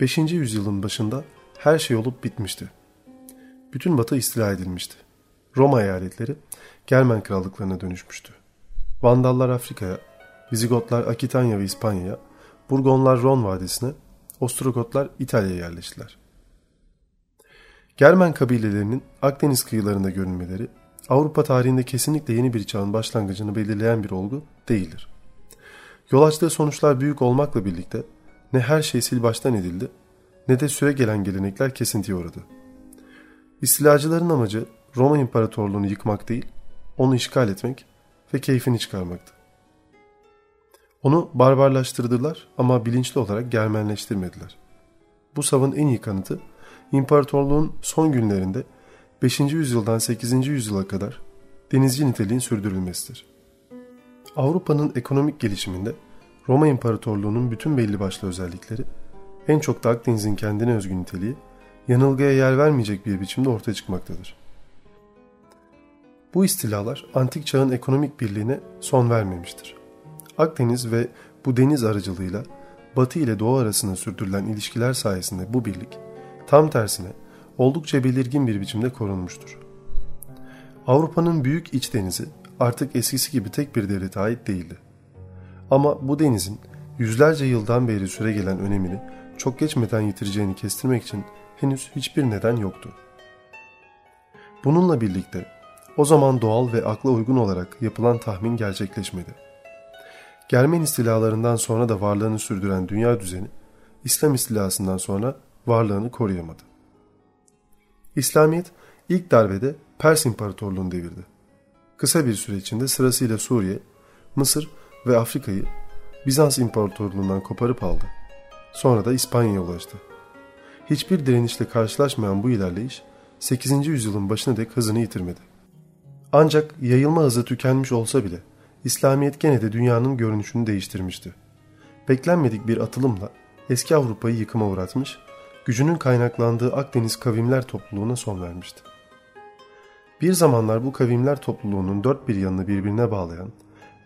5. yüzyılın başında her şey olup bitmişti. Bütün batı istila edilmişti. Roma eyaletleri Germen krallıklarına dönüşmüştü. Vandallar Afrika'ya, Vizigotlar Akitanya ve İspanya'ya, Burgonlar Ron Vadisi'ne, Ostrogotlar İtalya'ya yerleştiler. Germen kabilelerinin Akdeniz kıyılarında görünmeleri, Avrupa tarihinde kesinlikle yeni bir çağın başlangıcını belirleyen bir olgu değildir. Yol açtığı sonuçlar büyük olmakla birlikte ne her şey sil baştan edildi ne de süre gelen gelenekler kesintiye uğradı. İstilacıların amacı Roma İmparatorluğunu yıkmak değil, onu işgal etmek ve keyfini çıkarmaktı. Onu barbarlaştırdılar ama bilinçli olarak Germenleştirmediler. Bu savın en iyi kanıtı imparatorluğun son günlerinde 5. yüzyıldan 8. yüzyıla kadar denizci niteliğin sürdürülmesidir. Avrupa'nın ekonomik gelişiminde Roma İmparatorluğu'nun bütün belli başlı özellikleri, en çok da Akdeniz'in kendine özgü niteliği, yanılgıya yer vermeyecek bir biçimde ortaya çıkmaktadır. Bu istilalar antik çağın ekonomik birliğine son vermemiştir. Akdeniz ve bu deniz aracılığıyla Batı ile Doğu arasında sürdürülen ilişkiler sayesinde bu birlik, tam tersine oldukça belirgin bir biçimde korunmuştur. Avrupa'nın büyük iç denizi artık eskisi gibi tek bir devlete ait değildi. Ama bu denizin yüzlerce yıldan beri süre gelen önemini çok geçmeden yitireceğini kestirmek için henüz hiçbir neden yoktu. Bununla birlikte o zaman doğal ve akla uygun olarak yapılan tahmin gerçekleşmedi. Germen istilalarından sonra da varlığını sürdüren dünya düzeni, İslam istilasından sonra varlığını koruyamadı. İslamiyet ilk darbede Pers İmparatorluğunu devirdi. Kısa bir süre içinde sırasıyla Suriye, Mısır ve Afrika'yı Bizans İmparatorluğundan koparıp aldı. Sonra da İspanya'ya ulaştı. Hiçbir direnişle karşılaşmayan bu ilerleyiş 8. yüzyılın başına dek hızını yitirmedi. Ancak yayılma hızı tükenmiş olsa bile İslamiyet gene de dünyanın görünüşünü değiştirmişti. Beklenmedik bir atılımla eski Avrupa'yı yıkıma uğratmış, gücünün kaynaklandığı Akdeniz kavimler topluluğuna son vermişti. Bir zamanlar bu kavimler topluluğunun dört bir yanını birbirine bağlayan,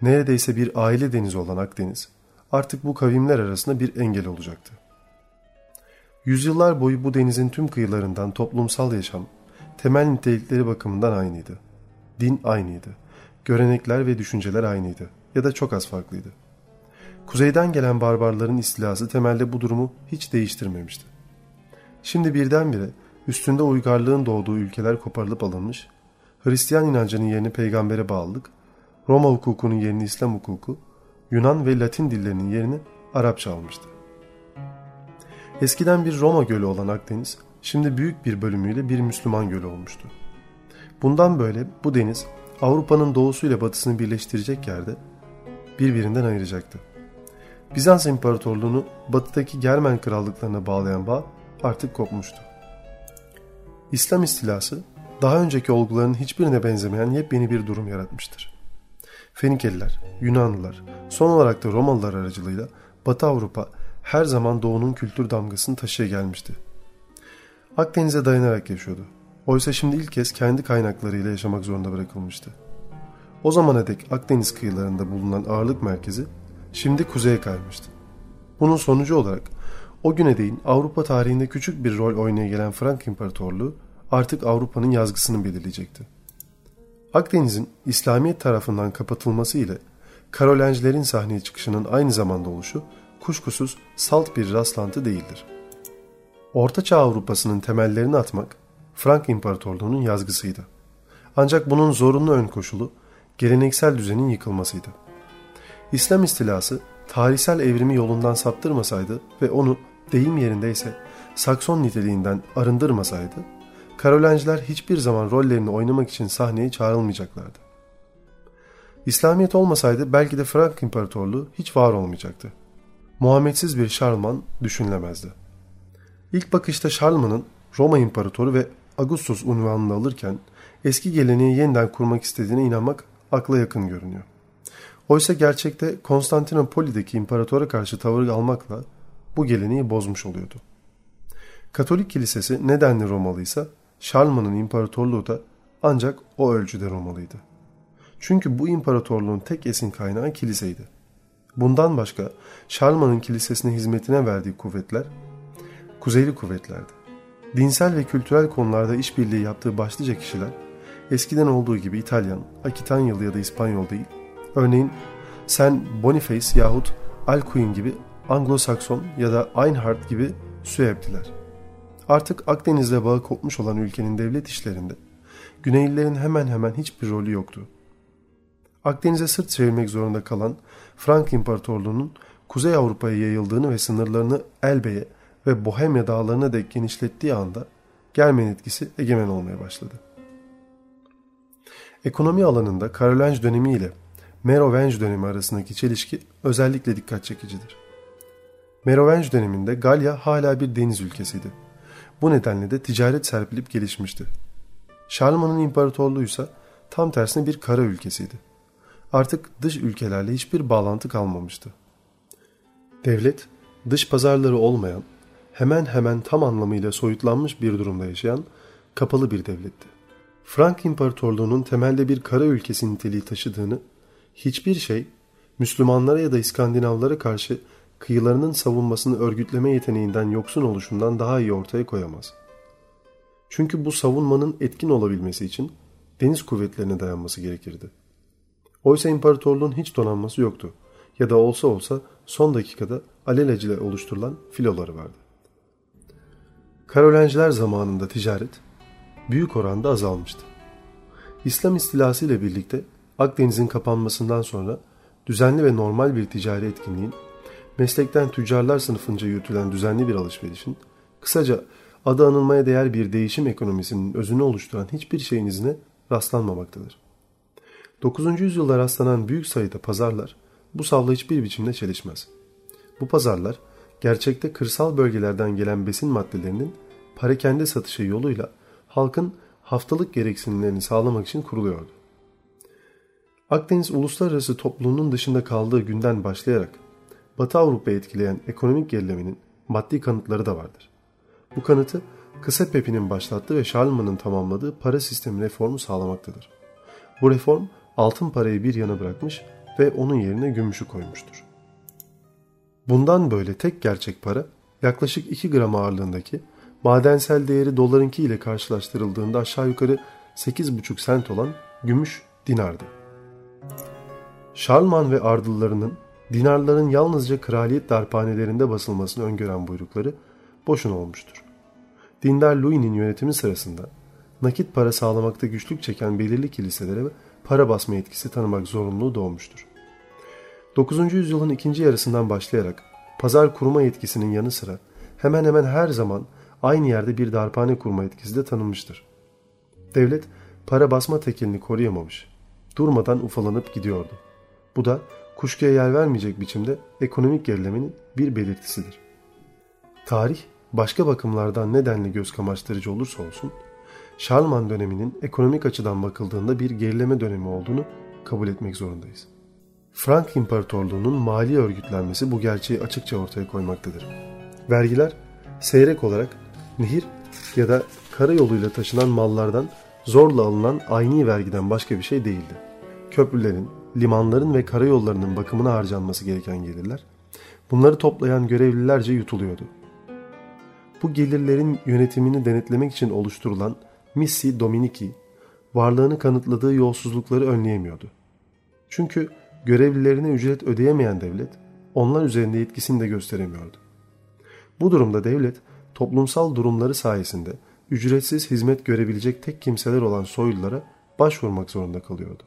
neredeyse bir aile denizi olan Akdeniz, artık bu kavimler arasında bir engel olacaktı. Yüzyıllar boyu bu denizin tüm kıyılarından toplumsal yaşam, temel nitelikleri bakımından aynıydı. Din aynıydı. Görenekler ve düşünceler aynıydı ya da çok az farklıydı. Kuzeyden gelen barbarların istilası temelde bu durumu hiç değiştirmemişti. Şimdi birdenbire üstünde uygarlığın doğduğu ülkeler koparılıp alınmış, Hristiyan inancının yerini peygambere bağlılık, Roma hukukunun yerini İslam hukuku, Yunan ve Latin dillerinin yerini Arapça almıştı. Eskiden bir Roma gölü olan Akdeniz, şimdi büyük bir bölümüyle bir Müslüman gölü olmuştu. Bundan böyle bu deniz Avrupa'nın doğusuyla batısını birleştirecek yerde birbirinden ayıracaktı. Bizans İmparatorluğunu batıdaki Germen krallıklarına bağlayan bağ artık kopmuştu. İslam istilası daha önceki olguların hiçbirine benzemeyen yepyeni bir durum yaratmıştır. Fenikeliler, Yunanlılar, son olarak da Romalılar aracılığıyla Batı Avrupa her zaman doğunun kültür damgasını taşıya gelmişti. Akdeniz'e dayanarak yaşıyordu. Oysa şimdi ilk kez kendi kaynaklarıyla yaşamak zorunda bırakılmıştı. O zamana dek Akdeniz kıyılarında bulunan ağırlık merkezi şimdi kuzeye kaymıştı. Bunun sonucu olarak o güne değin Avrupa tarihinde küçük bir rol oynaya gelen Frank İmparatorluğu artık Avrupa'nın yazgısını belirleyecekti. Akdeniz'in İslamiyet tarafından kapatılması ile Karolenjilerin sahneye çıkışının aynı zamanda oluşu kuşkusuz salt bir rastlantı değildir. Ortaçağ Avrupa'sının temellerini atmak Frank İmparatorluğu'nun yazgısıydı. Ancak bunun zorunlu ön koşulu geleneksel düzenin yıkılmasıydı. İslam istilası tarihsel evrimi yolundan saptırmasaydı ve onu deyim yerindeyse Sakson niteliğinden arındırmasaydı, Karolenciler hiçbir zaman rollerini oynamak için sahneye çağrılmayacaklardı. İslamiyet olmasaydı belki de Frank İmparatorluğu hiç var olmayacaktı. Muhammedsiz bir Şarlman düşünülemezdi. İlk bakışta Şarlman'ın Roma İmparatoru ve Augustus unvanını alırken eski geleneği yeniden kurmak istediğine inanmak akla yakın görünüyor. Oysa gerçekte Konstantinopoli'deki imparatora karşı tavır almakla bu geleneği bozmuş oluyordu. Katolik kilisesi nedenli Romalıysa Şarlman'ın imparatorluğu da ancak o ölçüde Romalıydı. Çünkü bu imparatorluğun tek esin kaynağı kiliseydi. Bundan başka Şarlman'ın kilisesine hizmetine verdiği kuvvetler Kuzeyli kuvvetlerdi. Dinsel ve kültürel konularda işbirliği yaptığı başlıca kişiler eskiden olduğu gibi İtalyan, Akitanyalı ya da İspanyol değil. Örneğin Sen Boniface yahut Alcuin gibi Anglo-Sakson ya da Einhard gibi Süebdiler. Artık Akdeniz'le bağı kopmuş olan ülkenin devlet işlerinde Güneylilerin hemen hemen hiçbir rolü yoktu. Akdeniz'e sırt çevirmek zorunda kalan Frank İmparatorluğu'nun Kuzey Avrupa'ya yayıldığını ve sınırlarını Elbe'ye ve Bohemya dağlarına dek genişlettiği anda Germen etkisi egemen olmaya başladı. Ekonomi alanında Karolinj dönemi ile Merovinj dönemi arasındaki çelişki özellikle dikkat çekicidir. Merovinj döneminde Galya hala bir deniz ülkesiydi. Bu nedenle de ticaret serpilip gelişmişti. Şarlman'ın imparatorluğu ise tam tersine bir kara ülkesiydi. Artık dış ülkelerle hiçbir bağlantı kalmamıştı. Devlet, dış pazarları olmayan, hemen hemen tam anlamıyla soyutlanmış bir durumda yaşayan kapalı bir devletti. Frank İmparatorluğu'nun temelde bir kara ülkesi niteliği taşıdığını, hiçbir şey Müslümanlara ya da İskandinavlara karşı kıyılarının savunmasını örgütleme yeteneğinden yoksun oluşundan daha iyi ortaya koyamaz. Çünkü bu savunmanın etkin olabilmesi için deniz kuvvetlerine dayanması gerekirdi. Oysa imparatorluğun hiç donanması yoktu ya da olsa olsa son dakikada alelacele oluşturulan filoları vardı. Karolenciler zamanında ticaret büyük oranda azalmıştı. İslam istilası ile birlikte Akdeniz'in kapanmasından sonra düzenli ve normal bir ticari etkinliğin, meslekten tüccarlar sınıfınca yürütülen düzenli bir alışverişin, kısaca adı anılmaya değer bir değişim ekonomisinin özünü oluşturan hiçbir şeyin izine rastlanmamaktadır. 9. yüzyılda rastlanan büyük sayıda pazarlar bu savla hiçbir biçimde çelişmez. Bu pazarlar gerçekte kırsal bölgelerden gelen besin maddelerinin parakende satışı yoluyla halkın haftalık gereksinimlerini sağlamak için kuruluyordu. Akdeniz uluslararası topluluğunun dışında kaldığı günden başlayarak Batı Avrupa'yı etkileyen ekonomik gerilemenin maddi kanıtları da vardır. Bu kanıtı Kısa Pepi'nin başlattığı ve Şarlman'ın tamamladığı para sistemi reformu sağlamaktadır. Bu reform altın parayı bir yana bırakmış ve onun yerine gümüşü koymuştur. Bundan böyle tek gerçek para yaklaşık 2 gram ağırlığındaki madensel değeri dolarınki ile karşılaştırıldığında aşağı yukarı 8,5 sent olan gümüş dinardı. Şarlman ve ardıllarının dinarların yalnızca kraliyet darphanelerinde basılmasını öngören buyrukları boşuna olmuştur. Dindar Louis'nin yönetimi sırasında nakit para sağlamakta güçlük çeken belirli kiliselere para basma etkisi tanımak zorunluluğu doğmuştur. 9. yüzyılın ikinci yarısından başlayarak pazar kurma yetkisinin yanı sıra hemen hemen her zaman aynı yerde bir darphane kurma etkisi de tanınmıştır. Devlet para basma tekelini koruyamamış, durmadan ufalanıp gidiyordu. Bu da kuşkuya yer vermeyecek biçimde ekonomik gerilemenin bir belirtisidir. Tarih başka bakımlardan nedenle göz kamaştırıcı olursa olsun, Şarlman döneminin ekonomik açıdan bakıldığında bir gerileme dönemi olduğunu kabul etmek zorundayız. Frank İmparatorluğu'nun mali örgütlenmesi bu gerçeği açıkça ortaya koymaktadır. Vergiler seyrek olarak nehir ya da karayoluyla taşınan mallardan zorla alınan aynı vergiden başka bir şey değildi. Köprülerin, limanların ve karayollarının bakımına harcanması gereken gelirler, bunları toplayan görevlilerce yutuluyordu. Bu gelirlerin yönetimini denetlemek için oluşturulan Missi Dominici, varlığını kanıtladığı yolsuzlukları önleyemiyordu. Çünkü görevlilerine ücret ödeyemeyen devlet, onlar üzerinde yetkisini de gösteremiyordu. Bu durumda devlet, toplumsal durumları sayesinde ücretsiz hizmet görebilecek tek kimseler olan soylulara başvurmak zorunda kalıyordu.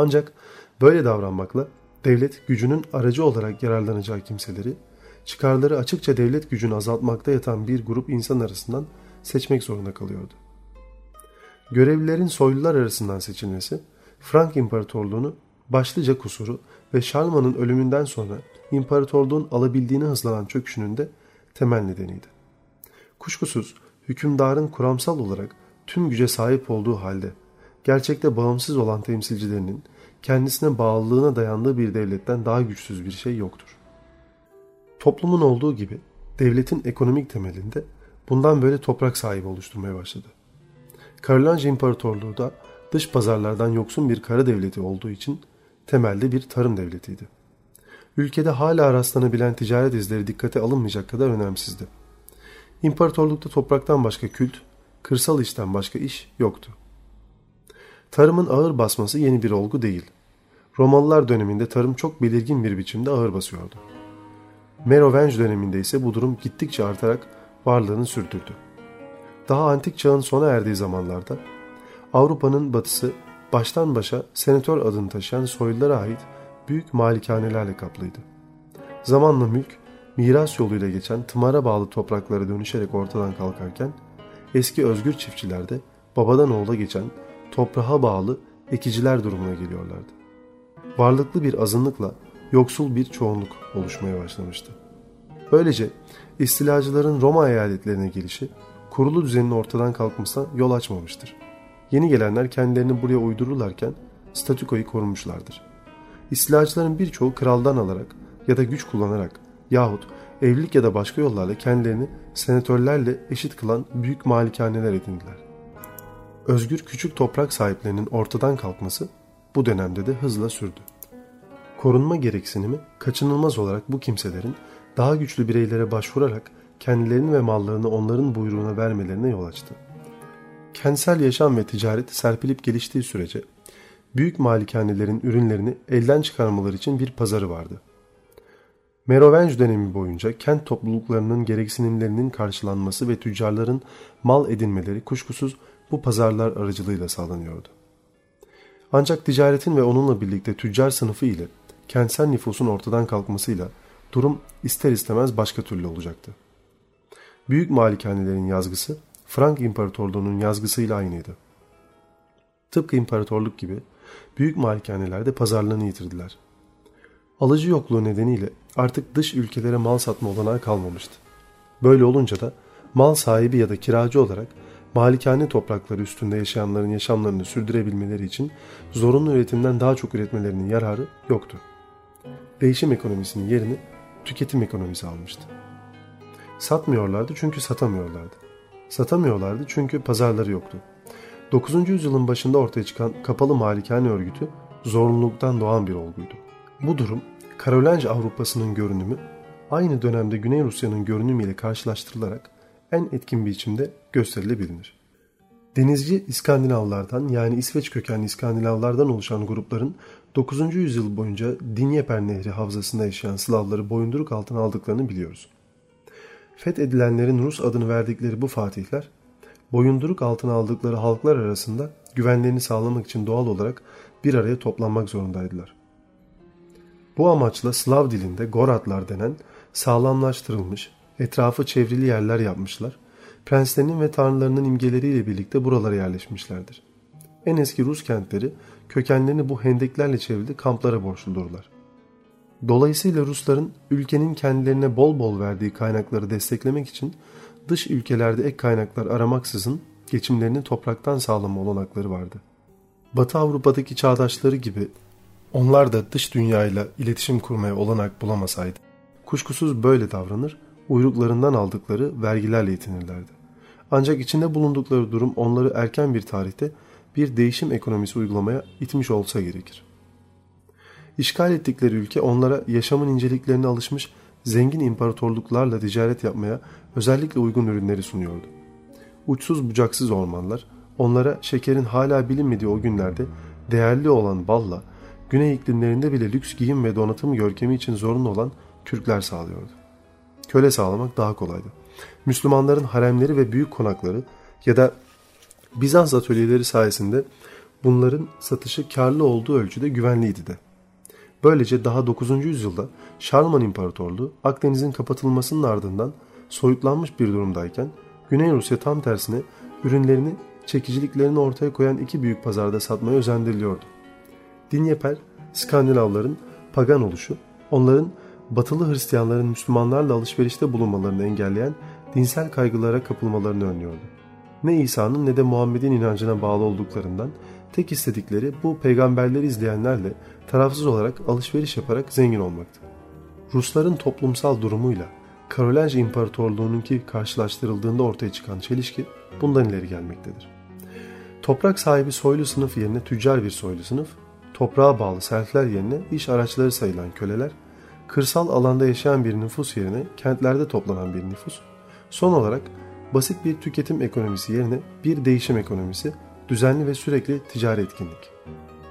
Ancak böyle davranmakla devlet gücünün aracı olarak yararlanacağı kimseleri, çıkarları açıkça devlet gücünü azaltmakta yatan bir grup insan arasından seçmek zorunda kalıyordu. Görevlilerin soylular arasından seçilmesi, Frank İmparatorluğunu başlıca kusuru ve Şarlman'ın ölümünden sonra imparatorluğun alabildiğine hızlanan çöküşünün de temel nedeniydi. Kuşkusuz hükümdarın kuramsal olarak tüm güce sahip olduğu halde gerçekte bağımsız olan temsilcilerinin kendisine bağlılığına dayandığı bir devletten daha güçsüz bir şey yoktur. Toplumun olduğu gibi devletin ekonomik temelinde bundan böyle toprak sahibi oluşturmaya başladı. Karolanje İmparatorluğu da dış pazarlardan yoksun bir kara devleti olduğu için temelde bir tarım devletiydi. Ülkede hala rastlanabilen ticaret izleri dikkate alınmayacak kadar önemsizdi. İmparatorlukta topraktan başka kült, kırsal işten başka iş yoktu. Tarımın ağır basması yeni bir olgu değil. Romalılar döneminde tarım çok belirgin bir biçimde ağır basıyordu. Merovenge döneminde ise bu durum gittikçe artarak varlığını sürdürdü. Daha antik çağın sona erdiği zamanlarda Avrupa'nın batısı baştan başa senatör adını taşıyan soylulara ait büyük malikanelerle kaplıydı. Zamanla mülk, miras yoluyla geçen tımara bağlı topraklara dönüşerek ortadan kalkarken, eski özgür çiftçiler de babadan oğula geçen toprağa bağlı ekiciler durumuna geliyorlardı. Varlıklı bir azınlıkla yoksul bir çoğunluk oluşmaya başlamıştı. Böylece istilacıların Roma eyaletlerine gelişi kurulu düzenin ortadan kalkmasına yol açmamıştır. Yeni gelenler kendilerini buraya uydururlarken statükoyu korumuşlardır. İstilacıların birçoğu kraldan alarak ya da güç kullanarak yahut evlilik ya da başka yollarla kendilerini senatörlerle eşit kılan büyük malikaneler edindiler. Özgür küçük toprak sahiplerinin ortadan kalkması bu dönemde de hızla sürdü. Korunma gereksinimi kaçınılmaz olarak bu kimselerin daha güçlü bireylere başvurarak kendilerini ve mallarını onların buyruğuna vermelerine yol açtı. Kentsel yaşam ve ticaret serpilip geliştiği sürece büyük malikanelerin ürünlerini elden çıkarmaları için bir pazarı vardı. Merovenge dönemi boyunca kent topluluklarının gereksinimlerinin karşılanması ve tüccarların mal edinmeleri kuşkusuz bu pazarlar aracılığıyla sağlanıyordu. Ancak ticaretin ve onunla birlikte tüccar sınıfı ile kentsel nüfusun ortadan kalkmasıyla durum ister istemez başka türlü olacaktı. Büyük malikanelerin yazgısı Frank İmparatorluğu'nun yazgısıyla aynıydı. Tıpkı imparatorluk gibi büyük malikaneler de pazarlığını yitirdiler. Alıcı yokluğu nedeniyle artık dış ülkelere mal satma olanağı kalmamıştı. Böyle olunca da mal sahibi ya da kiracı olarak malikane toprakları üstünde yaşayanların yaşamlarını sürdürebilmeleri için zorunlu üretimden daha çok üretmelerinin yararı yoktu. Değişim ekonomisinin yerini tüketim ekonomisi almıştı. Satmıyorlardı çünkü satamıyorlardı. Satamıyorlardı çünkü pazarları yoktu. 9. yüzyılın başında ortaya çıkan kapalı malikane örgütü zorunluluktan doğan bir olguydu. Bu durum Karolinj Avrupa'sının görünümü aynı dönemde Güney Rusya'nın görünümüyle karşılaştırılarak en etkin biçimde gösterilebilir. Denizci İskandinavlardan yani İsveç kökenli İskandinavlardan oluşan grupların 9. yüzyıl boyunca Dinyeper Nehri havzasında yaşayan Slavları boyunduruk altına aldıklarını biliyoruz. Fethedilenlerin Rus adını verdikleri bu fatihler, boyunduruk altına aldıkları halklar arasında güvenlerini sağlamak için doğal olarak bir araya toplanmak zorundaydılar. Bu amaçla Slav dilinde Goratlar denen sağlamlaştırılmış, etrafı çevrili yerler yapmışlar, prenslerinin ve tanrılarının imgeleriyle birlikte buralara yerleşmişlerdir. En eski Rus kentleri kökenlerini bu hendeklerle çevrili kamplara borçludurlar. Dolayısıyla Rusların ülkenin kendilerine bol bol verdiği kaynakları desteklemek için dış ülkelerde ek kaynaklar aramaksızın geçimlerini topraktan sağlama olanakları vardı. Batı Avrupa'daki çağdaşları gibi onlar da dış dünyayla iletişim kurmaya olanak bulamasaydı, kuşkusuz böyle davranır, uyruklarından aldıkları vergilerle yetinirlerdi. Ancak içinde bulundukları durum onları erken bir tarihte bir değişim ekonomisi uygulamaya itmiş olsa gerekir. İşgal ettikleri ülke onlara yaşamın inceliklerine alışmış zengin imparatorluklarla ticaret yapmaya özellikle uygun ürünleri sunuyordu. Uçsuz bucaksız ormanlar onlara şekerin hala bilinmediği o günlerde değerli olan balla, güney iklimlerinde bile lüks giyim ve donatım görkemi için zorunlu olan kürkler sağlıyordu. Köle sağlamak daha kolaydı. Müslümanların haremleri ve büyük konakları ya da Bizans atölyeleri sayesinde bunların satışı karlı olduğu ölçüde güvenliydi de. Böylece daha 9. yüzyılda Şarman İmparatorluğu Akdeniz'in kapatılmasının ardından soyutlanmış bir durumdayken Güney Rusya tam tersine ürünlerini çekiciliklerini ortaya koyan iki büyük pazarda satmaya özendiriliyordu. Dinyeper, Skandinavların pagan oluşu, onların batılı Hristiyanların Müslümanlarla alışverişte bulunmalarını engelleyen dinsel kaygılara kapılmalarını önlüyordu. Ne İsa'nın ne de Muhammed'in inancına bağlı olduklarından tek istedikleri bu peygamberleri izleyenlerle tarafsız olarak alışveriş yaparak zengin olmaktı. Rusların toplumsal durumuyla Karolinj İmparatorluğu'nunki karşılaştırıldığında ortaya çıkan çelişki bundan ileri gelmektedir. Toprak sahibi soylu sınıf yerine tüccar bir soylu sınıf, toprağa bağlı serfler yerine iş araçları sayılan köleler, kırsal alanda yaşayan bir nüfus yerine kentlerde toplanan bir nüfus, Son olarak basit bir tüketim ekonomisi yerine bir değişim ekonomisi, düzenli ve sürekli ticari etkinlik.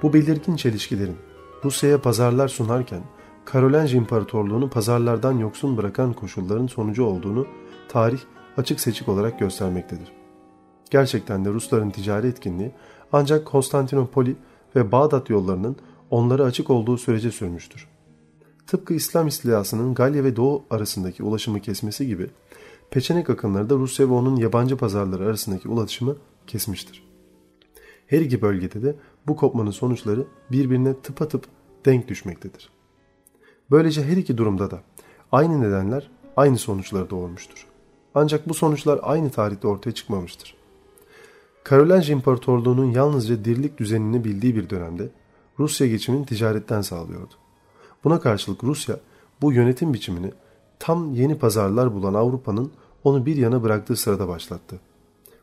Bu belirgin çelişkilerin Rusya'ya pazarlar sunarken Karolenj İmparatorluğunu pazarlardan yoksun bırakan koşulların sonucu olduğunu tarih açık seçik olarak göstermektedir. Gerçekten de Rusların ticari etkinliği ancak Konstantinopoli ve Bağdat yollarının onları açık olduğu sürece sürmüştür. Tıpkı İslam istilasının Galya ve Doğu arasındaki ulaşımı kesmesi gibi Peçenek akınları da Rusya ve onun yabancı pazarları arasındaki ulaşımı kesmiştir. Her iki bölgede de bu kopmanın sonuçları birbirine tıpatıp denk düşmektedir. Böylece her iki durumda da aynı nedenler aynı sonuçları doğurmuştur. Ancak bu sonuçlar aynı tarihte ortaya çıkmamıştır. Karolenj İmparatorluğu'nun yalnızca dirlik düzenini bildiği bir dönemde Rusya geçimini ticaretten sağlıyordu. Buna karşılık Rusya bu yönetim biçimini tam yeni pazarlar bulan Avrupa'nın onu bir yana bıraktığı sırada başlattı.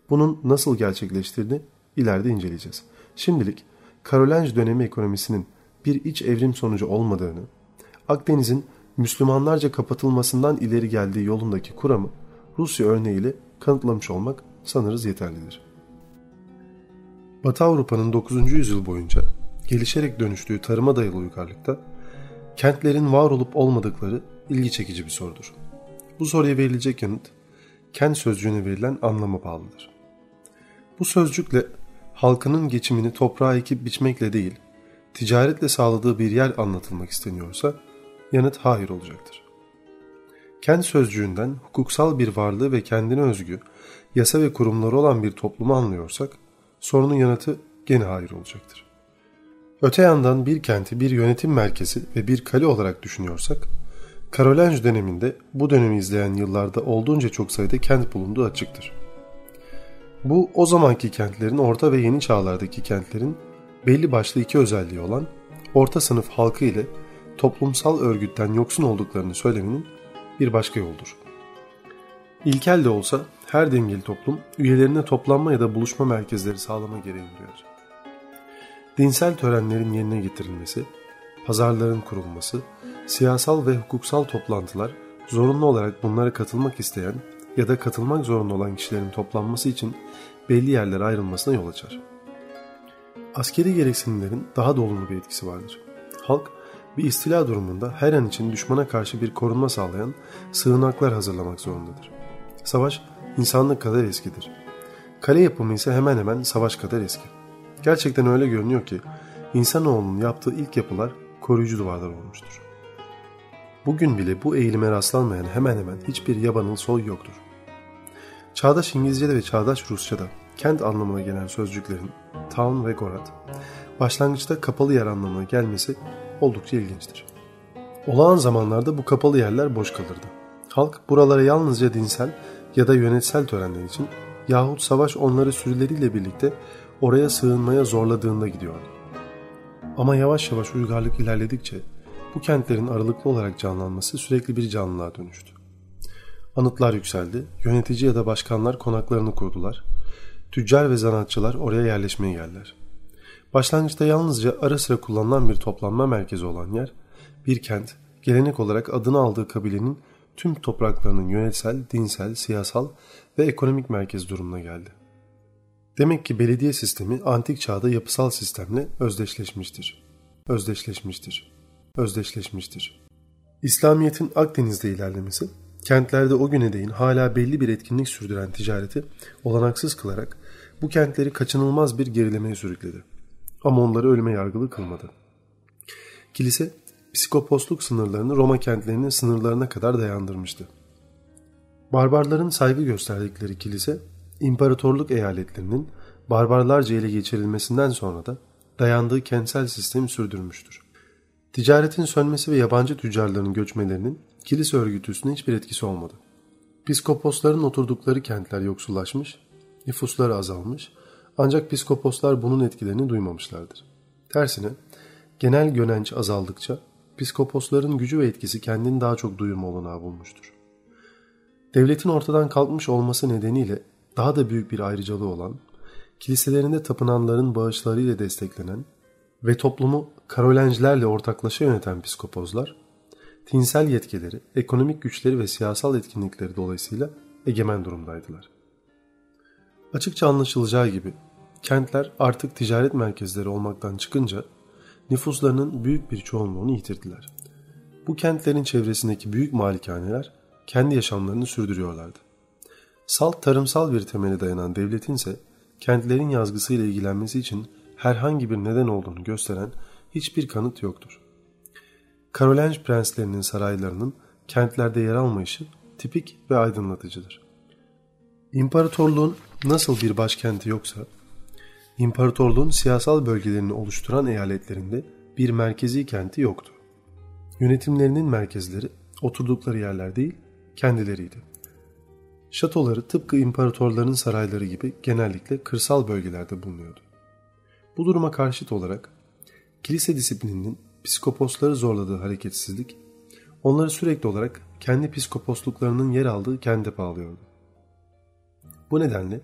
Bunun nasıl gerçekleştirdiğini ileride inceleyeceğiz. Şimdilik Karolenj dönemi ekonomisinin bir iç evrim sonucu olmadığını, Akdeniz'in Müslümanlarca kapatılmasından ileri geldiği yolundaki kuramı Rusya örneğiyle kanıtlamış olmak sanırız yeterlidir. Batı Avrupa'nın 9. yüzyıl boyunca gelişerek dönüştüğü tarıma dayalı uygarlıkta kentlerin var olup olmadıkları ilgi çekici bir sorudur. Bu soruya verilecek yanıt kent sözcüğüne verilen anlama bağlıdır. Bu sözcükle halkının geçimini toprağa ekip biçmekle değil, ticaretle sağladığı bir yer anlatılmak isteniyorsa yanıt hayır olacaktır. Kent sözcüğünden hukuksal bir varlığı ve kendine özgü, yasa ve kurumları olan bir toplumu anlıyorsak sorunun yanıtı gene hayır olacaktır. Öte yandan bir kenti bir yönetim merkezi ve bir kale olarak düşünüyorsak, Karolenj döneminde bu dönemi izleyen yıllarda olduğunca çok sayıda kent bulunduğu açıktır. Bu o zamanki kentlerin orta ve yeni çağlardaki kentlerin belli başlı iki özelliği olan orta sınıf halkı ile toplumsal örgütten yoksun olduklarını söylemenin bir başka yoldur. İlkel de olsa her dengeli toplum üyelerine toplanma ya da buluşma merkezleri sağlama gereğini duyar. Dinsel törenlerin yerine getirilmesi, pazarların kurulması, siyasal ve hukuksal toplantılar zorunlu olarak bunlara katılmak isteyen ya da katılmak zorunda olan kişilerin toplanması için belli yerlere ayrılmasına yol açar. Askeri gereksinimlerin daha dolumlu bir etkisi vardır. Halk bir istila durumunda her an için düşmana karşı bir korunma sağlayan sığınaklar hazırlamak zorundadır. Savaş insanlık kadar eskidir. Kale yapımı ise hemen hemen savaş kadar eski. Gerçekten öyle görünüyor ki insanoğlunun yaptığı ilk yapılar koruyucu duvarlar olmuştur. Bugün bile bu eğilime rastlanmayan hemen hemen hiçbir yabanıl soy yoktur. Çağdaş İngilizce'de ve çağdaş Rusça'da kent anlamına gelen sözcüklerin town ve gorat, başlangıçta kapalı yer anlamına gelmesi oldukça ilginçtir. Olağan zamanlarda bu kapalı yerler boş kalırdı. Halk buralara yalnızca dinsel ya da yönetsel törenler için yahut savaş onları sürüleriyle birlikte oraya sığınmaya zorladığında gidiyordu. Ama yavaş yavaş uygarlık ilerledikçe bu kentlerin aralıklı olarak canlanması sürekli bir canlılığa dönüştü. Anıtlar yükseldi, yönetici ya da başkanlar konaklarını kurdular, tüccar ve zanaatçılar oraya yerleşmeye geldiler. Başlangıçta yalnızca ara sıra kullanılan bir toplanma merkezi olan yer, bir kent, gelenek olarak adını aldığı kabilenin tüm topraklarının yönetsel, dinsel, siyasal ve ekonomik merkez durumuna geldi. Demek ki belediye sistemi antik çağda yapısal sistemle özdeşleşmiştir. Özdeşleşmiştir. Özdeşleşmiştir. İslamiyet'in Akdeniz'de ilerlemesi, kentlerde o güne değin hala belli bir etkinlik sürdüren ticareti olanaksız kılarak bu kentleri kaçınılmaz bir gerilemeye sürükledi. Ama onları ölüme yargılı kılmadı. Kilise, psikoposluk sınırlarını Roma kentlerinin sınırlarına kadar dayandırmıştı. Barbarların saygı gösterdikleri kilise, imparatorluk eyaletlerinin barbarlarca ele geçirilmesinden sonra da dayandığı kentsel sistemi sürdürmüştür. Ticaretin sönmesi ve yabancı tüccarların göçmelerinin kilise örgütü üstüne hiçbir etkisi olmadı. Piskoposların oturdukları kentler yoksullaşmış, nüfusları azalmış ancak piskoposlar bunun etkilerini duymamışlardır. Tersine genel gönenç azaldıkça piskoposların gücü ve etkisi kendini daha çok duyurma olanağı bulmuştur. Devletin ortadan kalkmış olması nedeniyle daha da büyük bir ayrıcalığı olan, kiliselerinde tapınanların bağışlarıyla desteklenen ve toplumu Karolenjlerle ortaklaşa yöneten piskopozlar, tinsel yetkileri, ekonomik güçleri ve siyasal etkinlikleri dolayısıyla egemen durumdaydılar. Açıkça anlaşılacağı gibi kentler artık ticaret merkezleri olmaktan çıkınca nüfuslarının büyük bir çoğunluğunu yitirdiler. Bu kentlerin çevresindeki büyük malikaneler kendi yaşamlarını sürdürüyorlardı. Salt tarımsal bir temeli dayanan devletin ise kentlerin yazgısıyla ilgilenmesi için herhangi bir neden olduğunu gösteren hiçbir kanıt yoktur. Karolinj prenslerinin saraylarının kentlerde yer almayışı tipik ve aydınlatıcıdır. İmparatorluğun nasıl bir başkenti yoksa, imparatorluğun siyasal bölgelerini oluşturan eyaletlerinde bir merkezi kenti yoktu. Yönetimlerinin merkezleri oturdukları yerler değil, kendileriydi. Şatoları tıpkı imparatorların sarayları gibi genellikle kırsal bölgelerde bulunuyordu. Bu duruma karşıt olarak kilise disiplininin psikoposları zorladığı hareketsizlik onları sürekli olarak kendi psikoposluklarının yer aldığı kente bağlıyordu. Bu nedenle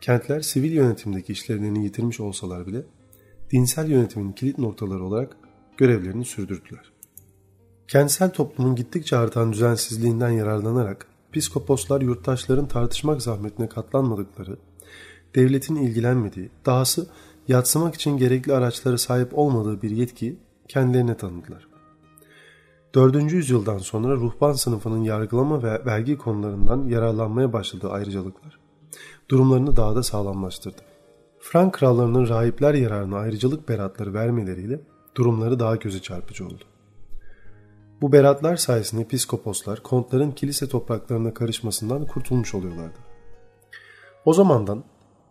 kentler sivil yönetimdeki işlevlerini yitirmiş olsalar bile dinsel yönetimin kilit noktaları olarak görevlerini sürdürdüler. Kentsel toplumun gittikçe artan düzensizliğinden yararlanarak piskoposlar yurttaşların tartışmak zahmetine katlanmadıkları, devletin ilgilenmediği, dahası yatsımak için gerekli araçları sahip olmadığı bir yetki kendilerine tanıdılar. 4. yüzyıldan sonra ruhban sınıfının yargılama ve vergi konularından yararlanmaya başladığı ayrıcalıklar durumlarını daha da sağlamlaştırdı. Frank krallarının rahipler yararına ayrıcalık beratları vermeleriyle durumları daha göze çarpıcı oldu. Bu beratlar sayesinde piskoposlar kontların kilise topraklarına karışmasından kurtulmuş oluyorlardı. O zamandan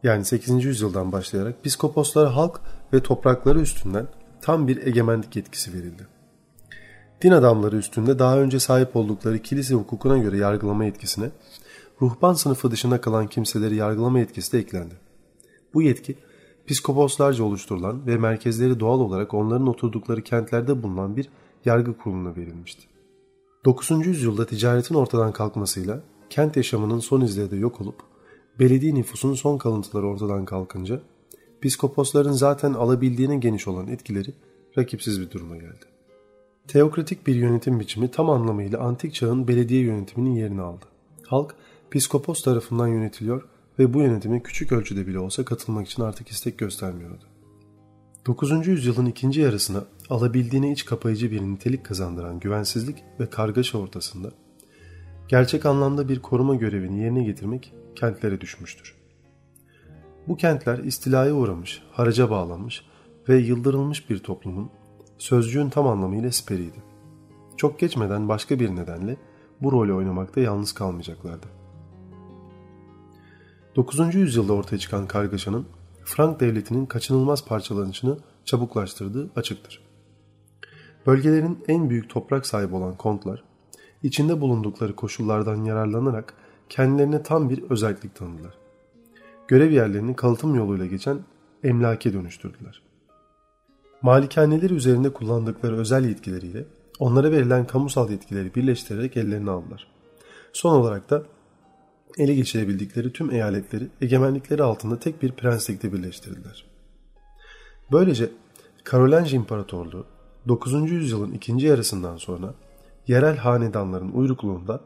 yani 8. yüzyıldan başlayarak piskoposlara halk ve toprakları üstünden tam bir egemenlik yetkisi verildi. Din adamları üstünde daha önce sahip oldukları kilise hukukuna göre yargılama yetkisine, ruhban sınıfı dışında kalan kimseleri yargılama yetkisi de eklendi. Bu yetki, piskoposlarca oluşturulan ve merkezleri doğal olarak onların oturdukları kentlerde bulunan bir yargı kuruluna verilmişti. 9. yüzyılda ticaretin ortadan kalkmasıyla kent yaşamının son izleri de yok olup belediye nüfusunun son kalıntıları ortadan kalkınca piskoposların zaten alabildiğine geniş olan etkileri rakipsiz bir duruma geldi. Teokratik bir yönetim biçimi tam anlamıyla antik çağın belediye yönetiminin yerini aldı. Halk piskopos tarafından yönetiliyor ve bu yönetime küçük ölçüde bile olsa katılmak için artık istek göstermiyordu. 9. yüzyılın ikinci yarısına alabildiğine iç kapayıcı bir nitelik kazandıran güvensizlik ve kargaşa ortasında gerçek anlamda bir koruma görevini yerine getirmek kentlere düşmüştür. Bu kentler istilaya uğramış, haraca bağlanmış ve yıldırılmış bir toplumun sözcüğün tam anlamıyla siperiydi. Çok geçmeden başka bir nedenle bu rolü oynamakta yalnız kalmayacaklardı. 9. yüzyılda ortaya çıkan kargaşanın Frank devletinin kaçınılmaz parçalanışını çabuklaştırdığı açıktır. Bölgelerin en büyük toprak sahibi olan kontlar, içinde bulundukları koşullardan yararlanarak kendilerine tam bir özellik tanıdılar. Görev yerlerini kalıtım yoluyla geçen emlake dönüştürdüler. Malikaneleri üzerinde kullandıkları özel yetkileriyle onlara verilen kamusal yetkileri birleştirerek ellerine aldılar. Son olarak da ele geçirebildikleri tüm eyaletleri egemenlikleri altında tek bir prenslikte birleştirdiler. Böylece Karolinj İmparatorluğu 9. yüzyılın ikinci yarısından sonra yerel hanedanların uyrukluğunda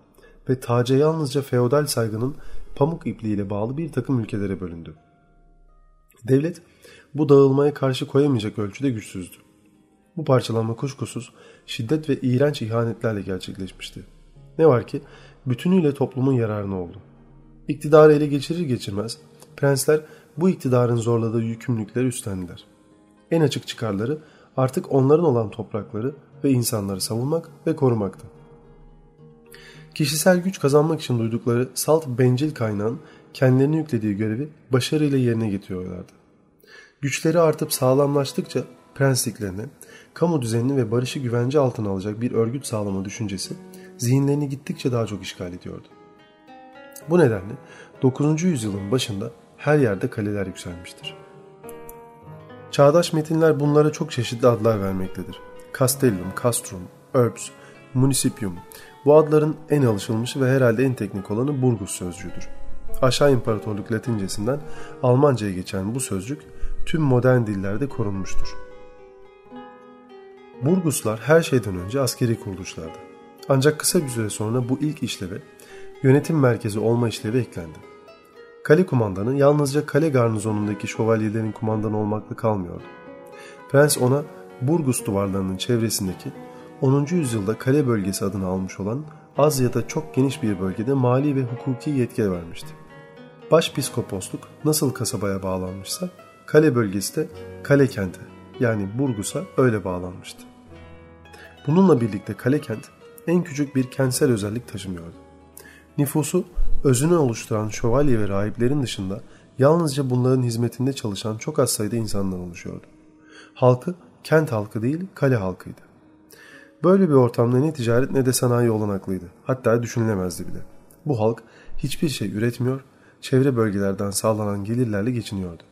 ve taca yalnızca feodal saygının pamuk ipliğiyle bağlı bir takım ülkelere bölündü. Devlet bu dağılmaya karşı koyamayacak ölçüde güçsüzdü. Bu parçalanma kuşkusuz şiddet ve iğrenç ihanetlerle gerçekleşmişti. Ne var ki bütünüyle toplumun yararına oldu. İktidarı ele geçirir geçirmez prensler bu iktidarın zorladığı yükümlülükleri üstlendiler. En açık çıkarları artık onların olan toprakları ve insanları savunmak ve korumaktı. Kişisel güç kazanmak için duydukları salt bencil kaynağın kendilerine yüklediği görevi başarıyla yerine getiriyorlardı. Güçleri artıp sağlamlaştıkça prensliklerine, kamu düzenini ve barışı güvence altına alacak bir örgüt sağlama düşüncesi zihinlerini gittikçe daha çok işgal ediyordu. Bu nedenle 9. yüzyılın başında her yerde kaleler yükselmiştir. Çağdaş metinler bunlara çok çeşitli adlar vermektedir. Castellum, Castrum, Urbs, Municipium. Bu adların en alışılmışı ve herhalde en teknik olanı Burgus sözcüğüdür. Aşağı İmparatorluk Latincesinden Almanca'ya geçen bu sözcük tüm modern dillerde korunmuştur. Burguslar her şeyden önce askeri kuruluşlardı. Ancak kısa bir süre sonra bu ilk işleve yönetim merkezi olma işlevi eklendi. Kale kumandanı yalnızca kale garnizonundaki şövalyelerin kumandanı olmakla kalmıyordu. Prens ona Burgus duvarlarının çevresindeki 10. yüzyılda kale bölgesi adını almış olan az ya da çok geniş bir bölgede mali ve hukuki yetki vermişti. Başpiskoposluk nasıl kasabaya bağlanmışsa kale bölgesi de kale kente yani Burgus'a öyle bağlanmıştı. Bununla birlikte kale kent en küçük bir kentsel özellik taşımıyordu. Nüfusu özünü oluşturan şövalye ve rahiplerin dışında yalnızca bunların hizmetinde çalışan çok az sayıda insandan oluşuyordu. Halkı kent halkı değil kale halkıydı. Böyle bir ortamda ne ticaret ne de sanayi olanaklıydı. Hatta düşünülemezdi bile. Bu halk hiçbir şey üretmiyor, çevre bölgelerden sağlanan gelirlerle geçiniyordu.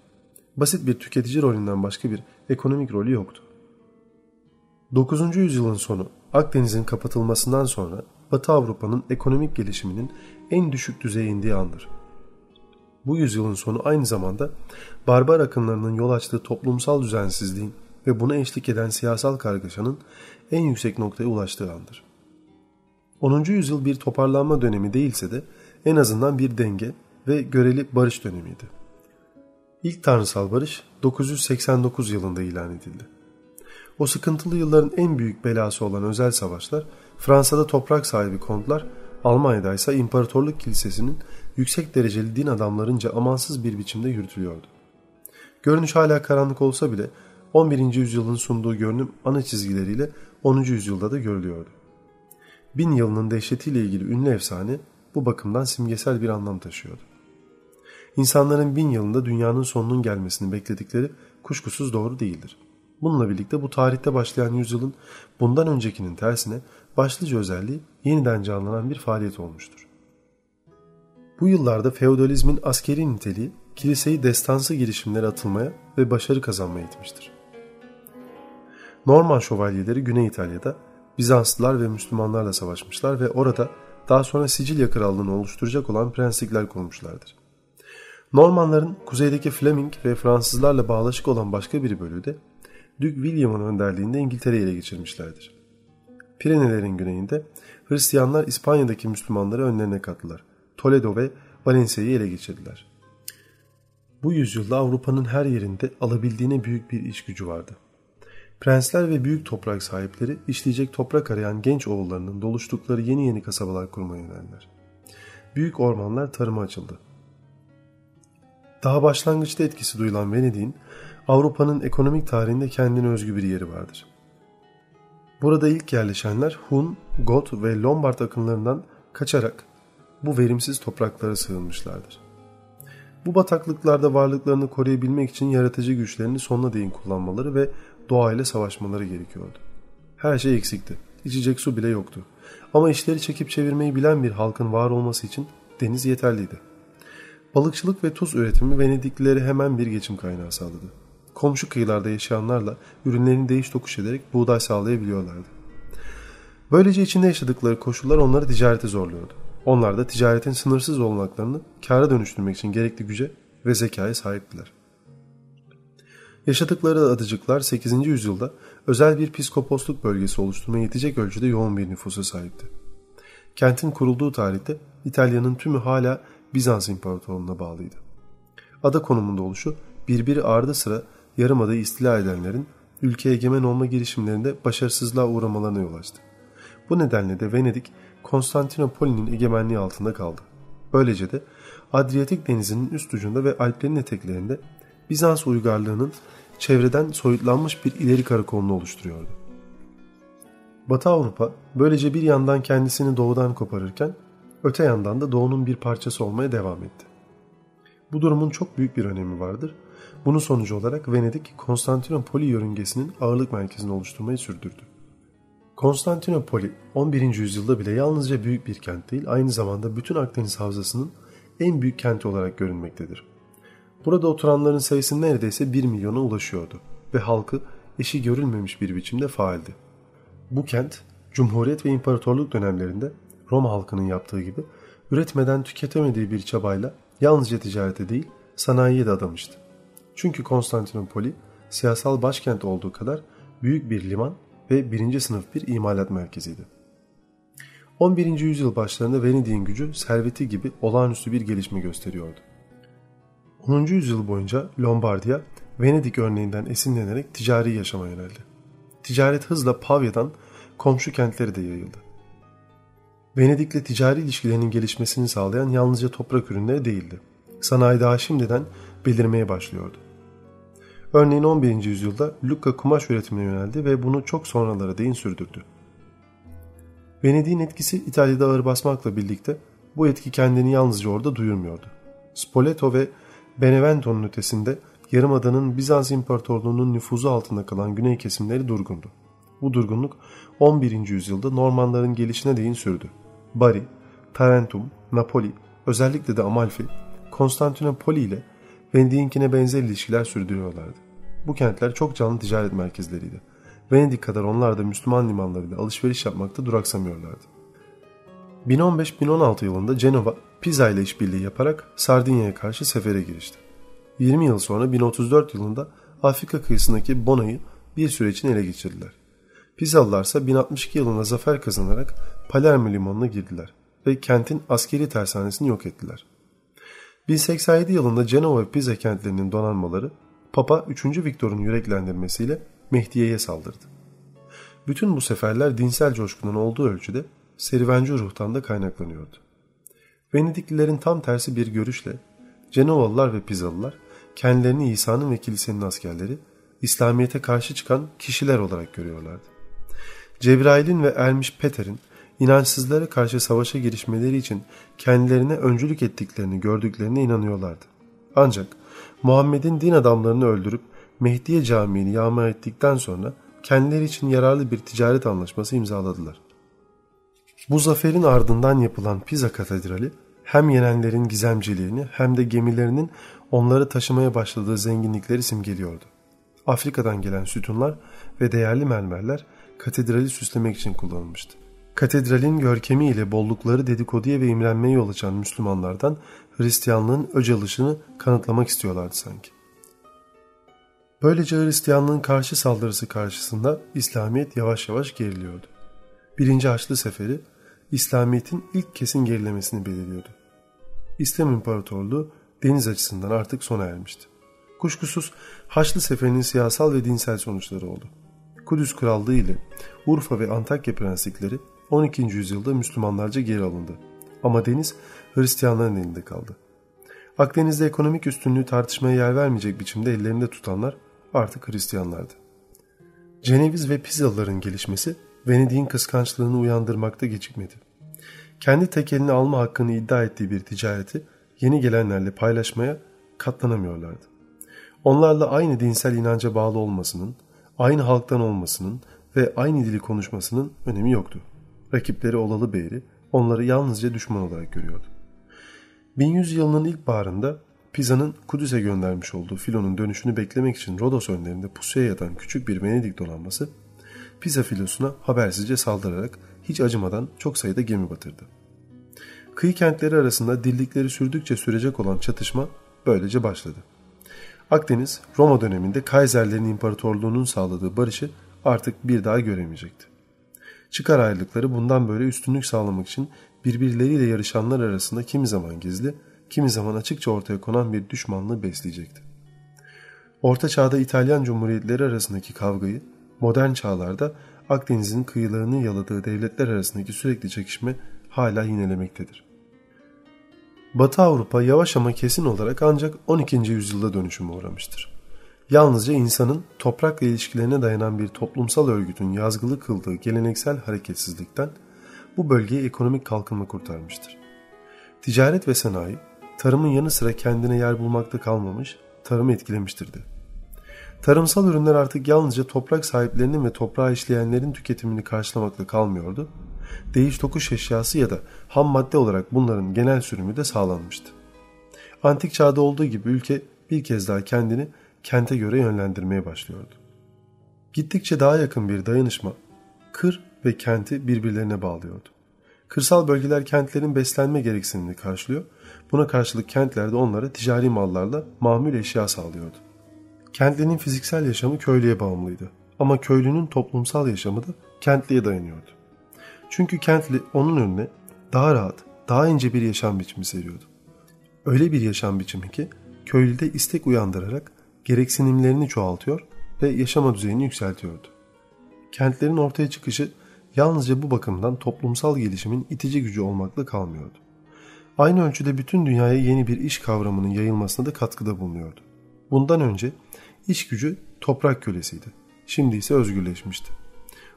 Basit bir tüketici rolünden başka bir ekonomik rolü yoktu. 9. yüzyılın sonu Akdeniz'in kapatılmasından sonra Batı Avrupa'nın ekonomik gelişiminin en düşük düzeye indiği andır. Bu yüzyılın sonu aynı zamanda barbar akınlarının yol açtığı toplumsal düzensizliğin ve buna eşlik eden siyasal kargaşanın en yüksek noktaya ulaştığı andır. 10. yüzyıl bir toparlanma dönemi değilse de en azından bir denge ve göreli barış dönemiydi. İlk tanrısal barış 989 yılında ilan edildi. O sıkıntılı yılların en büyük belası olan özel savaşlar Fransa'da toprak sahibi kontlar, Almanya'da ise imparatorluk kilisesinin yüksek dereceli din adamlarınca amansız bir biçimde yürütülüyordu. Görünüş hala karanlık olsa bile 11. yüzyılın sunduğu görünüm ana çizgileriyle 10. yüzyılda da görülüyordu. Bin yılının dehşetiyle ilgili ünlü efsane bu bakımdan simgesel bir anlam taşıyordu. İnsanların bin yılında dünyanın sonunun gelmesini bekledikleri kuşkusuz doğru değildir. Bununla birlikte bu tarihte başlayan yüzyılın bundan öncekinin tersine başlıca özelliği yeniden canlanan bir faaliyet olmuştur. Bu yıllarda feodalizmin askeri niteliği kiliseyi destansı girişimlere atılmaya ve başarı kazanmaya itmiştir. Norman şövalyeleri Güney İtalya'da Bizanslılar ve Müslümanlarla savaşmışlar ve orada daha sonra Sicilya krallığını oluşturacak olan prenslikler kurmuşlardır. Normanların kuzeydeki Fleming ve Fransızlarla bağlaşık olan başka bir bölüğü de Duke William'ın önderliğinde İngiltere'yi ele geçirmişlerdir. Pirenelerin güneyinde Hristiyanlar İspanya'daki Müslümanları önlerine kattılar. Toledo ve Valencia'yı ele geçirdiler. Bu yüzyılda Avrupa'nın her yerinde alabildiğine büyük bir iş gücü vardı. Prensler ve büyük toprak sahipleri işleyecek toprak arayan genç oğullarının doluştukları yeni yeni kasabalar kurmaya yöneldiler. Büyük ormanlar tarıma açıldı. Daha başlangıçta etkisi duyulan Venedik'in Avrupa'nın ekonomik tarihinde kendine özgü bir yeri vardır. Burada ilk yerleşenler Hun, Got ve Lombard akınlarından kaçarak bu verimsiz topraklara sığınmışlardır. Bu bataklıklarda varlıklarını koruyabilmek için yaratıcı güçlerini sonuna değin kullanmaları ve doğayla savaşmaları gerekiyordu. Her şey eksikti. İçecek su bile yoktu. Ama işleri çekip çevirmeyi bilen bir halkın var olması için deniz yeterliydi. Balıkçılık ve tuz üretimi Venediklilere hemen bir geçim kaynağı sağladı. Komşu kıyılarda yaşayanlarla ürünlerini değiş tokuş ederek buğday sağlayabiliyorlardı. Böylece içinde yaşadıkları koşullar onları ticarete zorluyordu. Onlar da ticaretin sınırsız olmaklarını kâra dönüştürmek için gerekli güce ve zekaya sahiptiler. Yaşadıkları adacıklar 8. yüzyılda özel bir piskoposluk bölgesi oluşturmaya yetecek ölçüde yoğun bir nüfusa sahipti. Kentin kurulduğu tarihte İtalya'nın tümü hala Bizans İmparatorluğu'na bağlıydı. Ada konumunda oluşu birbiri ardı sıra yarımadayı istila edenlerin ülkeye egemen olma girişimlerinde başarısızlığa uğramalarına yol açtı. Bu nedenle de Venedik Konstantinopoli'nin egemenliği altında kaldı. Böylece de Adriyatik denizinin üst ucunda ve Alplerin eteklerinde Bizans uygarlığının çevreden soyutlanmış bir ileri karakolunu oluşturuyordu. Batı Avrupa böylece bir yandan kendisini doğudan koparırken öte yandan da doğunun bir parçası olmaya devam etti. Bu durumun çok büyük bir önemi vardır. Bunun sonucu olarak Venedik Konstantinopoli yörüngesinin ağırlık merkezini oluşturmayı sürdürdü. Konstantinopoli 11. yüzyılda bile yalnızca büyük bir kent değil aynı zamanda bütün Akdeniz havzasının en büyük kenti olarak görünmektedir. Burada oturanların sayısı neredeyse 1 milyona ulaşıyordu ve halkı eşi görülmemiş bir biçimde faaldi. Bu kent, Cumhuriyet ve İmparatorluk dönemlerinde Roma halkının yaptığı gibi üretmeden tüketemediği bir çabayla yalnızca ticarete değil sanayiye de adamıştı. Çünkü Konstantinopoli siyasal başkent olduğu kadar büyük bir liman ve birinci sınıf bir imalat merkeziydi. 11. yüzyıl başlarında Venedik'in gücü serveti gibi olağanüstü bir gelişme gösteriyordu. 10. yüzyıl boyunca Lombardiya, Venedik örneğinden esinlenerek ticari yaşama yöneldi. Ticaret hızla Pavya'dan komşu kentlere de yayıldı. Venedik'le ticari ilişkilerinin gelişmesini sağlayan yalnızca toprak ürünleri değildi. Sanayi daha şimdiden belirmeye başlıyordu. Örneğin 11. yüzyılda Lucca kumaş üretimine yöneldi ve bunu çok sonralara değin sürdürdü. Venedik'in etkisi İtalya'da ağır basmakla birlikte bu etki kendini yalnızca orada duyurmuyordu. Spoleto ve Benevento'nun ötesinde Yarımada'nın Bizans İmparatorluğu'nun nüfuzu altında kalan güney kesimleri durgundu. Bu durgunluk 11. yüzyılda Normanların gelişine değin sürdü. Bari, Tarentum, Napoli, özellikle de Amalfi, Konstantinopoli ile Venedik'inkine benzer ilişkiler sürdürüyorlardı. Bu kentler çok canlı ticaret merkezleriydi. Venedik kadar onlar da Müslüman limanlarıyla alışveriş yapmakta duraksamıyorlardı. 1015-1016 yılında Cenova, Pisa ile işbirliği yaparak Sardinya'ya karşı sefere girişti. 20 yıl sonra 1034 yılında Afrika kıyısındaki Bona'yı bir süre için ele geçirdiler. Pisalılar ise 1062 yılında zafer kazanarak Palermo limanına girdiler ve kentin askeri tersanesini yok ettiler. 1087 yılında Cenova ve Pisa kentlerinin donanmaları Papa 3. Viktor'un yüreklendirmesiyle Mehdiye'ye saldırdı. Bütün bu seferler dinsel coşkunun olduğu ölçüde serüvenci ruhtan da kaynaklanıyordu. Venediklilerin tam tersi bir görüşle Cenovalılar ve Pizalılar kendilerini İsa'nın ve kilisenin askerleri, İslamiyet'e karşı çıkan kişiler olarak görüyorlardı. Cebrail'in ve Ermiş Peter'in inançsızlara karşı savaşa girişmeleri için kendilerine öncülük ettiklerini gördüklerine inanıyorlardı. Ancak Muhammed'in din adamlarını öldürüp Mehdiye Camii'ni yağma ettikten sonra kendileri için yararlı bir ticaret anlaşması imzaladılar. Bu zaferin ardından yapılan Pisa Katedrali hem yenenlerin gizemciliğini hem de gemilerinin onları taşımaya başladığı zenginlikleri simgeliyordu. Afrika'dan gelen sütunlar ve değerli mermerler katedrali süslemek için kullanılmıştı. Katedralin görkemi ile bollukları dedikoduya ve imrenmeye yol açan Müslümanlardan Hristiyanlığın öc alışını kanıtlamak istiyorlardı sanki. Böylece Hristiyanlığın karşı saldırısı karşısında İslamiyet yavaş yavaş geriliyordu. Birinci Haçlı Seferi İslamiyet'in ilk kesin gerilemesini belirliyordu. İslam İmparatorluğu deniz açısından artık sona ermişti. Kuşkusuz Haçlı Seferi'nin siyasal ve dinsel sonuçları oldu. Kudüs Krallığı ile Urfa ve Antakya prenslikleri 12. yüzyılda Müslümanlarca geri alındı. Ama deniz Hristiyanların elinde kaldı. Akdeniz'de ekonomik üstünlüğü tartışmaya yer vermeyecek biçimde ellerinde tutanlar artık Hristiyanlardı. Ceneviz ve Pizalıların gelişmesi Venedik'in kıskançlığını uyandırmakta gecikmedi. Kendi tekelini alma hakkını iddia ettiği bir ticareti yeni gelenlerle paylaşmaya katlanamıyorlardı. Onlarla aynı dinsel inanca bağlı olmasının, aynı halktan olmasının ve aynı dili konuşmasının önemi yoktu. Rakipleri olalı beri onları yalnızca düşman olarak görüyordu. 1100 yılının ilk baharında Pisa'nın Kudüs'e göndermiş olduğu filonun dönüşünü beklemek için Rodos önlerinde pusuya yatan küçük bir Venedik donanması Pisa filosuna habersizce saldırarak hiç acımadan çok sayıda gemi batırdı. Kıyı kentleri arasında dillikleri sürdükçe sürecek olan çatışma böylece başladı. Akdeniz, Roma döneminde Kaiserlerin imparatorluğunun sağladığı barışı artık bir daha göremeyecekti. Çıkar ayrılıkları bundan böyle üstünlük sağlamak için birbirleriyle yarışanlar arasında kimi zaman gizli, kimi zaman açıkça ortaya konan bir düşmanlığı besleyecekti. Orta çağda İtalyan cumhuriyetleri arasındaki kavgayı, modern çağlarda Akdeniz'in kıyılarını yaladığı devletler arasındaki sürekli çekişme hala yinelemektedir. Batı Avrupa yavaş ama kesin olarak ancak 12. yüzyılda dönüşüme uğramıştır. Yalnızca insanın toprakla ilişkilerine dayanan bir toplumsal örgütün yazgılı kıldığı geleneksel hareketsizlikten bu bölgeyi ekonomik kalkınma kurtarmıştır. Ticaret ve sanayi, tarımın yanı sıra kendine yer bulmakta kalmamış, tarımı etkilemiştir de. Tarımsal ürünler artık yalnızca toprak sahiplerinin ve toprağı işleyenlerin tüketimini karşılamakla kalmıyordu, değiş tokuş eşyası ya da ham madde olarak bunların genel sürümü de sağlanmıştı. Antik çağda olduğu gibi ülke bir kez daha kendini kente göre yönlendirmeye başlıyordu. Gittikçe daha yakın bir dayanışma, kır ve kenti birbirlerine bağlıyordu. Kırsal bölgeler kentlerin beslenme gereksinimini karşılıyor, buna karşılık kentlerde onlara ticari mallarla mamül eşya sağlıyordu. Kentlinin fiziksel yaşamı köylüye bağımlıydı ama köylünün toplumsal yaşamı da kentliye dayanıyordu. Çünkü kentli onun önüne daha rahat, daha ince bir yaşam biçimi seriyordu. Öyle bir yaşam biçimi ki köylüde istek uyandırarak gereksinimlerini çoğaltıyor ve yaşama düzeyini yükseltiyordu. Kentlerin ortaya çıkışı yalnızca bu bakımdan toplumsal gelişimin itici gücü olmakla kalmıyordu. Aynı ölçüde bütün dünyaya yeni bir iş kavramının yayılmasına da katkıda bulunuyordu. Bundan önce iş gücü toprak kölesiydi. Şimdi ise özgürleşmişti.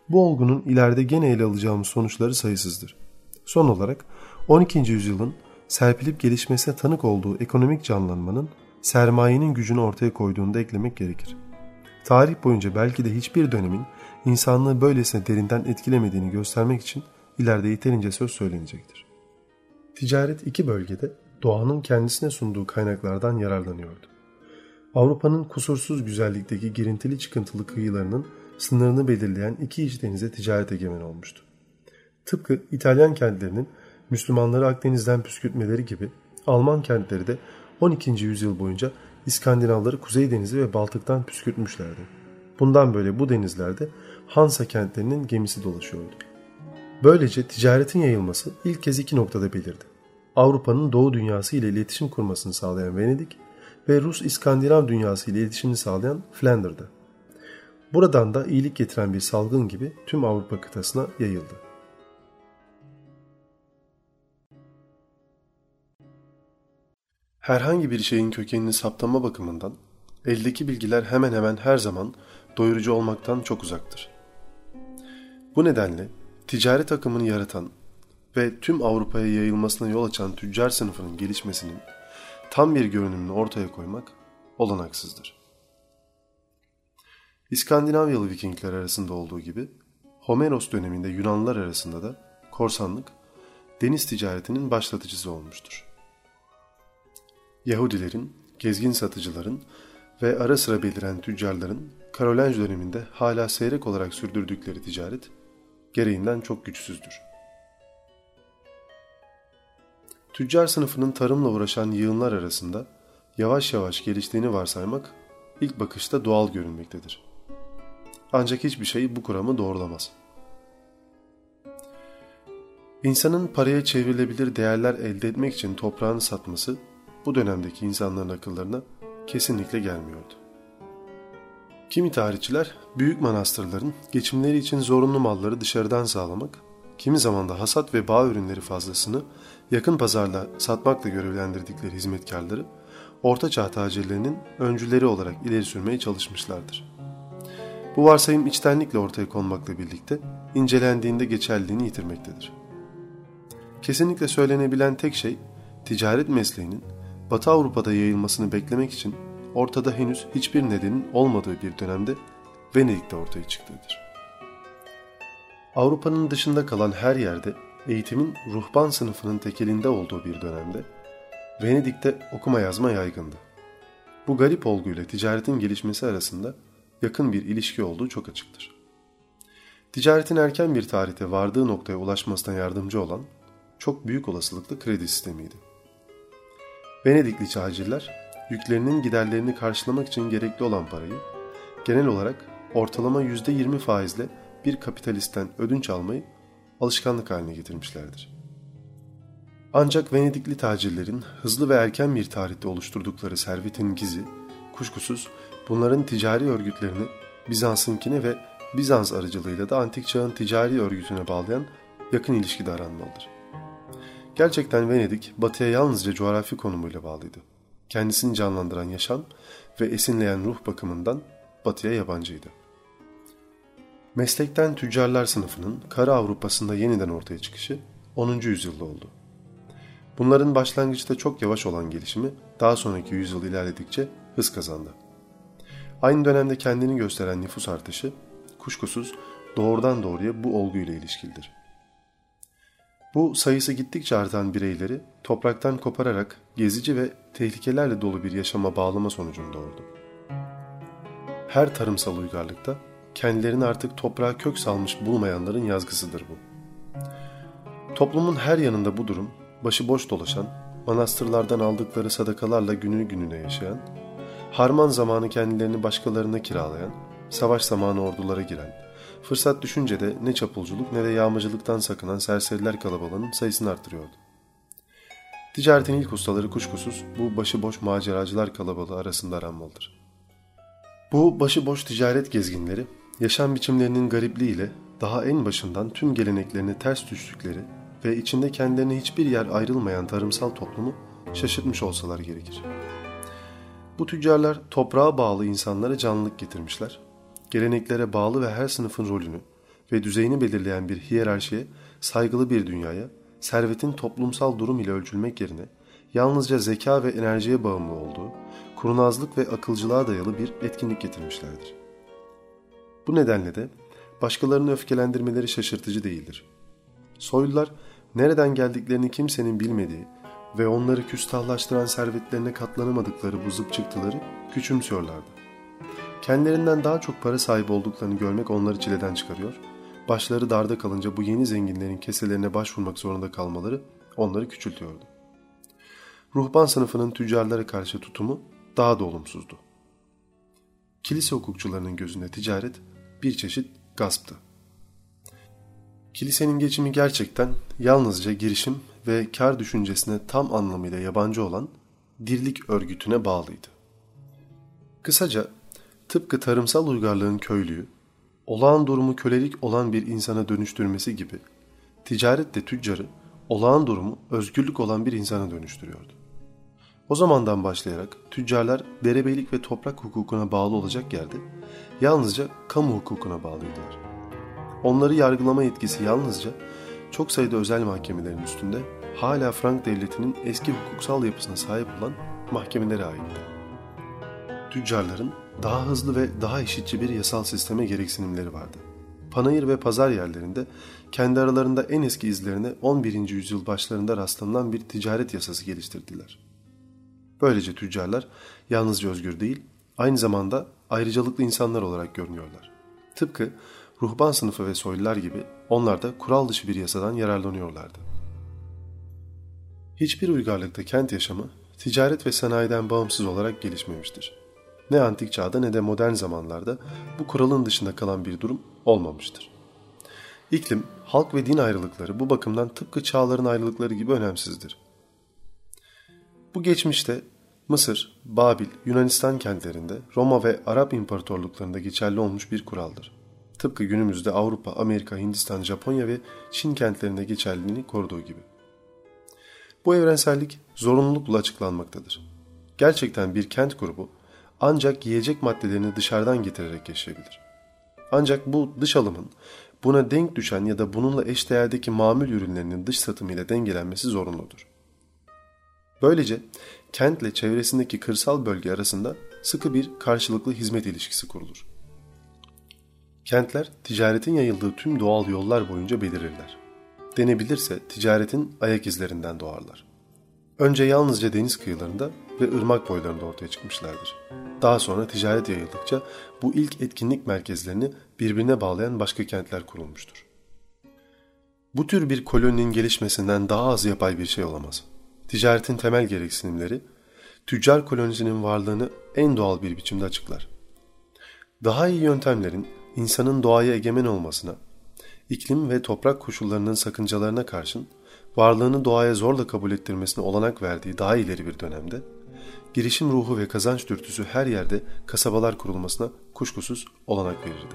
Bu olgunun ileride gene ele alacağımız sonuçları sayısızdır. Son olarak 12. yüzyılın serpilip gelişmesine tanık olduğu ekonomik canlanmanın sermayenin gücünü ortaya koyduğunu da eklemek gerekir. Tarih boyunca belki de hiçbir dönemin insanlığı böylesine derinden etkilemediğini göstermek için ileride yeterince söz söylenecektir. Ticaret iki bölgede doğanın kendisine sunduğu kaynaklardan yararlanıyordu. Avrupa'nın kusursuz güzellikteki girintili çıkıntılı kıyılarının sınırını belirleyen iki iç denize ticaret egemen olmuştu. Tıpkı İtalyan kentlerinin Müslümanları Akdeniz'den püskürtmeleri gibi Alman kentleri de 12. yüzyıl boyunca İskandinavları Kuzey Denizi ve Baltık'tan püskürtmüşlerdi. Bundan böyle bu denizlerde Hansa kentlerinin gemisi dolaşıyordu. Böylece ticaretin yayılması ilk kez iki noktada belirdi. Avrupa'nın Doğu dünyası ile iletişim kurmasını sağlayan Venedik ve Rus İskandinav dünyası ile iletişimini sağlayan Flander'da. Buradan da iyilik getiren bir salgın gibi tüm Avrupa kıtasına yayıldı. Herhangi bir şeyin kökenini saptama bakımından eldeki bilgiler hemen hemen her zaman doyurucu olmaktan çok uzaktır. Bu nedenle ticaret akımını yaratan ve tüm Avrupa'ya yayılmasına yol açan tüccar sınıfının gelişmesinin tam bir görünümünü ortaya koymak olanaksızdır. İskandinavyalı Vikingler arasında olduğu gibi Homeros döneminde Yunanlılar arasında da korsanlık deniz ticaretinin başlatıcısı olmuştur. Yahudilerin, gezgin satıcıların ve ara sıra beliren tüccarların Karolenj döneminde hala seyrek olarak sürdürdükleri ticaret gereğinden çok güçsüzdür. Tüccar sınıfının tarımla uğraşan yığınlar arasında yavaş yavaş geliştiğini varsaymak ilk bakışta doğal görünmektedir. Ancak hiçbir şey bu kuramı doğrulamaz. İnsanın paraya çevrilebilir değerler elde etmek için toprağını satması bu dönemdeki insanların akıllarına kesinlikle gelmiyordu. Kimi tarihçiler büyük manastırların geçimleri için zorunlu malları dışarıdan sağlamak, kimi zaman da hasat ve bağ ürünleri fazlasını yakın pazarla satmakla görevlendirdikleri hizmetkarları Orta Çağ tacirlerinin öncüleri olarak ileri sürmeye çalışmışlardır. Bu varsayım içtenlikle ortaya konmakla birlikte incelendiğinde geçerliliğini yitirmektedir. Kesinlikle söylenebilen tek şey ticaret mesleğinin Batı Avrupa'da yayılmasını beklemek için ortada henüz hiçbir nedenin olmadığı bir dönemde Venedik'te ortaya çıktığıdır. Avrupa'nın dışında kalan her yerde eğitimin ruhban sınıfının tekelinde olduğu bir dönemde Venedik'te okuma yazma yaygındı. Bu garip olguyla ticaretin gelişmesi arasında yakın bir ilişki olduğu çok açıktır. Ticaretin erken bir tarihte vardığı noktaya ulaşmasına yardımcı olan çok büyük olasılıklı kredi sistemiydi. Venedikli çağcılar yüklerinin giderlerini karşılamak için gerekli olan parayı genel olarak ortalama %20 faizle bir kapitalistten ödünç almayı alışkanlık haline getirmişlerdir. Ancak Venedikli tacirlerin hızlı ve erken bir tarihte oluşturdukları servetin gizi, kuşkusuz bunların ticari örgütlerini Bizans'ınkine ve Bizans aracılığıyla da antik çağın ticari örgütüne bağlayan yakın ilişkide aranmalıdır. Gerçekten Venedik batıya yalnızca coğrafi konumuyla bağlıydı. Kendisini canlandıran yaşam ve esinleyen ruh bakımından batıya yabancıydı. Meslekten tüccarlar sınıfının kara Avrupa'sında yeniden ortaya çıkışı 10. yüzyılda oldu. Bunların başlangıçta çok yavaş olan gelişimi daha sonraki yüzyıl ilerledikçe hız kazandı. Aynı dönemde kendini gösteren nüfus artışı kuşkusuz doğrudan doğruya bu olguyla ilişkilidir. Bu sayısı gittikçe artan bireyleri topraktan kopararak gezici ve tehlikelerle dolu bir yaşama bağlama sonucunda doğurdu. Her tarımsal uygarlıkta kendilerini artık toprağa kök salmış bulmayanların yazgısıdır bu. Toplumun her yanında bu durum, başıboş dolaşan, manastırlardan aldıkları sadakalarla günü gününe yaşayan, harman zamanı kendilerini başkalarına kiralayan, savaş zamanı ordulara giren, Fırsat düşünce de ne çapulculuk ne de yağmacılıktan sakınan serseriler kalabalığının sayısını arttırıyordu. Ticaretin ilk ustaları kuşkusuz bu başıboş maceracılar kalabalığı arasında aranmalıdır. Bu başıboş ticaret gezginleri yaşam biçimlerinin garipliğiyle daha en başından tüm geleneklerini ters düştükleri ve içinde kendilerine hiçbir yer ayrılmayan tarımsal toplumu şaşırtmış olsalar gerekir. Bu tüccarlar toprağa bağlı insanlara canlılık getirmişler. Geleneklere bağlı ve her sınıfın rolünü ve düzeyini belirleyen bir hiyerarşiye, saygılı bir dünyaya, servetin toplumsal durum ile ölçülmek yerine yalnızca zeka ve enerjiye bağımlı olduğu, kurnazlık ve akılcılığa dayalı bir etkinlik getirmişlerdir. Bu nedenle de başkalarını öfkelendirmeleri şaşırtıcı değildir. Soylular nereden geldiklerini kimsenin bilmediği ve onları küstahlaştıran servetlerine katlanamadıkları bu zıpçıktıları küçümsüyorlardı. Kendilerinden daha çok para sahibi olduklarını görmek onları çileden çıkarıyor, başları darda kalınca bu yeni zenginlerin keselerine başvurmak zorunda kalmaları onları küçültüyordu. Ruhban sınıfının tüccarlara karşı tutumu daha da olumsuzdu. Kilise hukukçularının gözünde ticaret bir çeşit gasptı. Kilisenin geçimi gerçekten yalnızca girişim ve kar düşüncesine tam anlamıyla yabancı olan dirlik örgütüne bağlıydı. Kısaca tıpkı tarımsal uygarlığın köylüyü, olağan durumu kölelik olan bir insana dönüştürmesi gibi ticaret de tüccarı olağan durumu özgürlük olan bir insana dönüştürüyordu. O zamandan başlayarak tüccarlar derebeylik ve toprak hukukuna bağlı olacak yerde yalnızca kamu hukukuna bağlıydılar. Onları yargılama yetkisi yalnızca çok sayıda özel mahkemelerin üstünde hala Frank devletinin eski hukuksal yapısına sahip olan mahkemelere aitti. Tüccarların daha hızlı ve daha eşitçi bir yasal sisteme gereksinimleri vardı. Panayır ve pazar yerlerinde kendi aralarında en eski izlerine 11. yüzyıl başlarında rastlanılan bir ticaret yasası geliştirdiler. Böylece tüccarlar yalnızca özgür değil, aynı zamanda ayrıcalıklı insanlar olarak görünüyorlar. Tıpkı ruhban sınıfı ve soylular gibi onlar da kural dışı bir yasadan yararlanıyorlardı. Hiçbir uygarlıkta kent yaşamı ticaret ve sanayiden bağımsız olarak gelişmemiştir. Ne antik çağda ne de modern zamanlarda bu kuralın dışında kalan bir durum olmamıştır. İklim, halk ve din ayrılıkları bu bakımdan tıpkı çağların ayrılıkları gibi önemsizdir. Bu geçmişte Mısır, Babil, Yunanistan kentlerinde Roma ve Arap imparatorluklarında geçerli olmuş bir kuraldır. Tıpkı günümüzde Avrupa, Amerika, Hindistan, Japonya ve Çin kentlerinde geçerliliğini koruduğu gibi. Bu evrensellik zorunlulukla açıklanmaktadır. Gerçekten bir kent grubu ancak yiyecek maddelerini dışarıdan getirerek yaşayabilir. Ancak bu dış alımın buna denk düşen ya da bununla eşdeğerdeki mamül ürünlerinin dış satımıyla dengelenmesi zorunludur. Böylece kentle çevresindeki kırsal bölge arasında sıkı bir karşılıklı hizmet ilişkisi kurulur. Kentler ticaretin yayıldığı tüm doğal yollar boyunca belirirler. Denebilirse ticaretin ayak izlerinden doğarlar. Önce yalnızca deniz kıyılarında ve ırmak boylarında ortaya çıkmışlardır. Daha sonra ticaret yayıldıkça bu ilk etkinlik merkezlerini birbirine bağlayan başka kentler kurulmuştur. Bu tür bir koloninin gelişmesinden daha az yapay bir şey olamaz. Ticaretin temel gereksinimleri, tüccar kolonisinin varlığını en doğal bir biçimde açıklar. Daha iyi yöntemlerin insanın doğaya egemen olmasına, iklim ve toprak koşullarının sakıncalarına karşın varlığını doğaya zorla kabul ettirmesine olanak verdiği daha ileri bir dönemde, girişim ruhu ve kazanç dürtüsü her yerde kasabalar kurulmasına kuşkusuz olanak verirdi.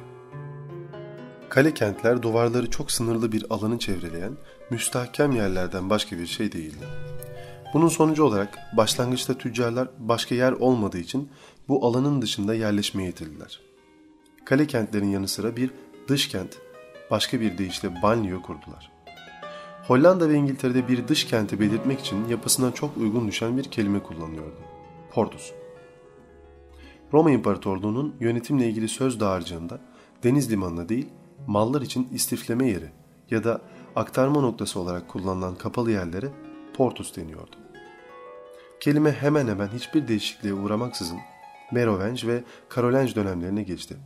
Kale kentler duvarları çok sınırlı bir alanı çevreleyen müstahkem yerlerden başka bir şey değildi. Bunun sonucu olarak başlangıçta tüccarlar başka yer olmadığı için bu alanın dışında yerleşmeye yetildiler. Kale kentlerin yanı sıra bir dış kent, başka bir deyişle banliyö kurdular. Hollanda ve İngiltere'de bir dış kenti belirtmek için yapısına çok uygun düşen bir kelime kullanıyordu. Portus. Roma İmparatorluğu'nun yönetimle ilgili söz dağarcığında deniz limanına değil, mallar için istifleme yeri ya da aktarma noktası olarak kullanılan kapalı yerlere portus deniyordu. Kelime hemen hemen hiçbir değişikliğe uğramaksızın Merovinge ve Karolenge dönemlerine geçti.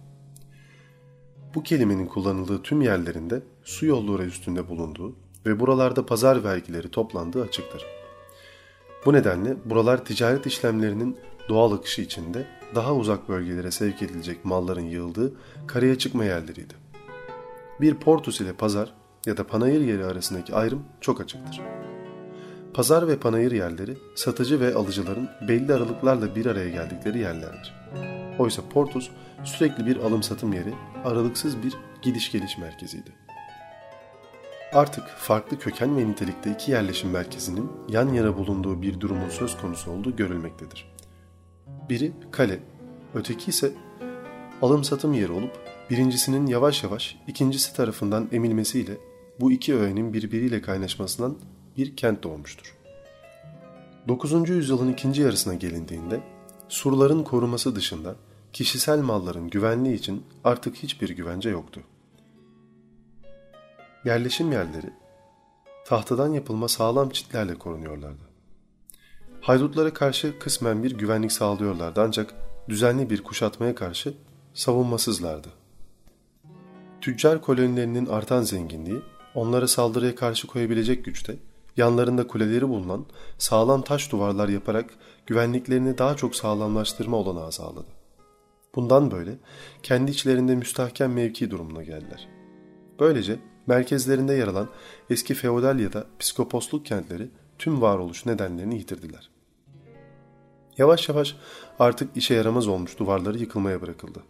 Bu kelimenin kullanıldığı tüm yerlerinde su yolları üstünde bulunduğu ve buralarda pazar vergileri toplandığı açıktır. Bu nedenle buralar ticaret işlemlerinin doğal akışı içinde daha uzak bölgelere sevk edilecek malların yığıldığı karaya çıkma yerleriydi. Bir portus ile pazar ya da panayır yeri arasındaki ayrım çok açıktır. Pazar ve panayır yerleri satıcı ve alıcıların belli aralıklarla bir araya geldikleri yerlerdir. Oysa portus sürekli bir alım satım yeri, aralıksız bir gidiş geliş merkeziydi. Artık farklı köken ve nitelikte iki yerleşim merkezinin yan yana bulunduğu bir durumun söz konusu olduğu görülmektedir. Biri kale, öteki ise alım satım yeri olup birincisinin yavaş yavaş ikincisi tarafından emilmesiyle bu iki öğenin birbiriyle kaynaşmasından bir kent doğmuştur. 9. yüzyılın ikinci yarısına gelindiğinde surların koruması dışında kişisel malların güvenliği için artık hiçbir güvence yoktu. Yerleşim yerleri tahtadan yapılma sağlam çitlerle korunuyorlardı. Haydutlara karşı kısmen bir güvenlik sağlıyorlardı ancak düzenli bir kuşatmaya karşı savunmasızlardı. Tüccar kolonilerinin artan zenginliği onlara saldırıya karşı koyabilecek güçte, yanlarında kuleleri bulunan sağlam taş duvarlar yaparak güvenliklerini daha çok sağlamlaştırma olanağı sağladı. Bundan böyle kendi içlerinde müstahkem mevki durumuna geldiler. Böylece merkezlerinde yer alan eski feodal ya da psikoposluk kentleri tüm varoluş nedenlerini yitirdiler. Yavaş yavaş artık işe yaramaz olmuş duvarları yıkılmaya bırakıldı.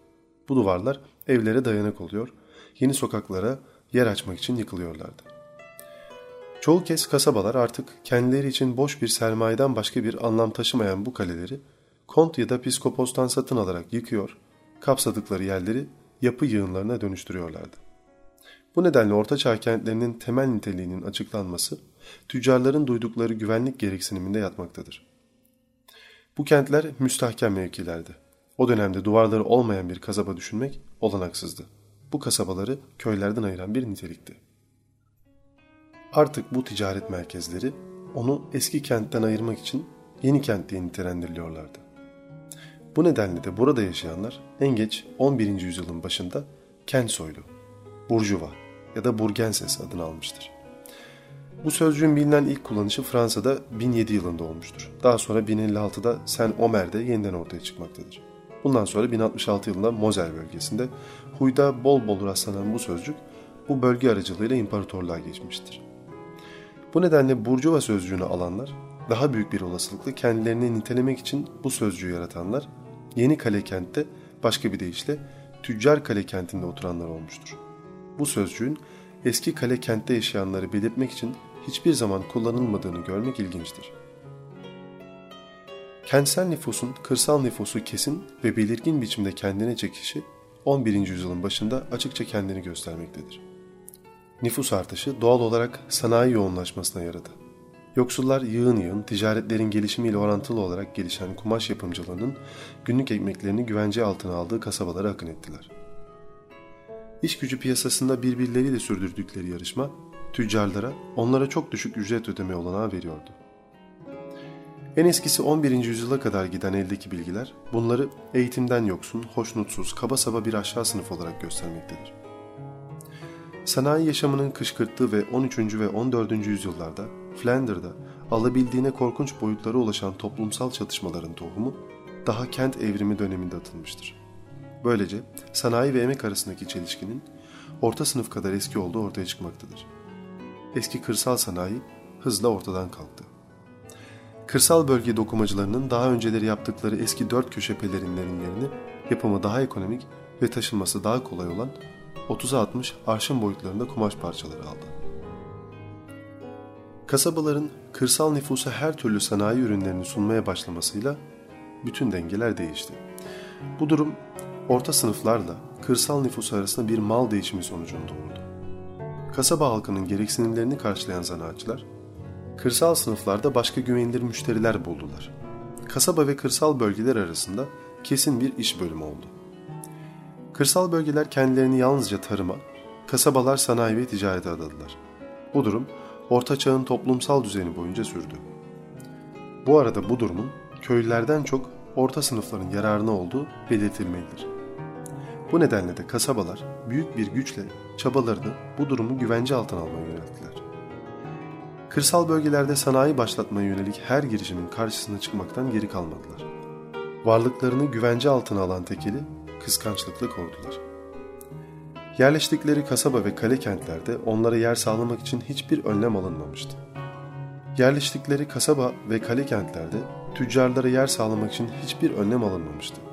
Bu duvarlar evlere dayanak oluyor, yeni sokaklara yer açmak için yıkılıyorlardı. Çoğu kez kasabalar artık kendileri için boş bir sermayeden başka bir anlam taşımayan bu kaleleri kont ya da piskopostan satın alarak yıkıyor, kapsadıkları yerleri yapı yığınlarına dönüştürüyorlardı. Bu nedenle ortaçağ kentlerinin temel niteliğinin açıklanması tüccarların duydukları güvenlik gereksiniminde yatmaktadır. Bu kentler müstahkem mevkilerdi. O dönemde duvarları olmayan bir kasaba düşünmek olanaksızdı. Bu kasabaları köylerden ayıran bir nitelikti. Artık bu ticaret merkezleri onu eski kentten ayırmak için yeni kent diye nitelendiriliyorlardı. Bu nedenle de burada yaşayanlar en geç 11. yüzyılın başında kent soylu, burjuva ya da burgenses adını almıştır. Bu sözcüğün bilinen ilk kullanışı Fransa'da 1007 yılında olmuştur. Daha sonra 1056'da Saint Omer'de yeniden ortaya çıkmaktadır. Bundan sonra 1066 yılında Mosel bölgesinde huyda bol bol rastlanan bu sözcük bu bölge aracılığıyla imparatorluğa geçmiştir. Bu nedenle Burjuva sözcüğünü alanlar, daha büyük bir olasılıkla kendilerini nitelemek için bu sözcüğü yaratanlar, yeni kale kentte başka bir deyişle tüccar kale kentinde oturanlar olmuştur. Bu sözcüğün eski kale kentte yaşayanları belirtmek için hiçbir zaman kullanılmadığını görmek ilginçtir. Kentsel nüfusun kırsal nüfusu kesin ve belirgin biçimde kendine çekişi 11. yüzyılın başında açıkça kendini göstermektedir. Nüfus artışı doğal olarak sanayi yoğunlaşmasına yaradı. Yoksullar yığın yığın ticaretlerin gelişimiyle orantılı olarak gelişen kumaş yapımcılığının günlük ekmeklerini güvence altına aldığı kasabalara akın ettiler. İş gücü piyasasında birbirleriyle sürdürdükleri yarışma tüccarlara onlara çok düşük ücret ödeme olanağı veriyordu. En eskisi 11. yüzyıla kadar giden eldeki bilgiler bunları eğitimden yoksun, hoşnutsuz, kaba saba bir aşağı sınıf olarak göstermektedir. Sanayi yaşamının kışkırttığı ve 13. ve 14. yüzyıllarda Flander'da alabildiğine korkunç boyutlara ulaşan toplumsal çatışmaların tohumu daha kent evrimi döneminde atılmıştır. Böylece sanayi ve emek arasındaki çelişkinin orta sınıf kadar eski olduğu ortaya çıkmaktadır. Eski kırsal sanayi hızla ortadan kalktı. Kırsal bölge dokumacılarının daha önceleri yaptıkları eski dört köşe pelerinlerin yerini yapımı daha ekonomik ve taşınması daha kolay olan 30'a 60 arşın boyutlarında kumaş parçaları aldı. Kasabaların kırsal nüfusa her türlü sanayi ürünlerini sunmaya başlamasıyla bütün dengeler değişti. Bu durum orta sınıflarla kırsal nüfus arasında bir mal değişimi sonucunda oldu. Kasaba halkının gereksinimlerini karşılayan zanaatçılar, kırsal sınıflarda başka güvenilir müşteriler buldular. Kasaba ve kırsal bölgeler arasında kesin bir iş bölümü oldu. Kırsal bölgeler kendilerini yalnızca tarıma, kasabalar sanayi ve ticarete adadılar. Bu durum Orta Çağ'ın toplumsal düzeni boyunca sürdü. Bu arada bu durumun köylülerden çok orta sınıfların yararına olduğu belirtilmelidir. Bu nedenle de kasabalar büyük bir güçle çabalarını bu durumu güvence altına almaya yönelttiler. Kırsal bölgelerde sanayi başlatmaya yönelik her girişimin karşısına çıkmaktan geri kalmadılar. Varlıklarını güvence altına alan tekeli kıskançlıkla kordular. Yerleştikleri kasaba ve kale kentlerde onlara yer sağlamak için hiçbir önlem alınmamıştı. Yerleştikleri kasaba ve kale kentlerde tüccarlara yer sağlamak için hiçbir önlem alınmamıştı.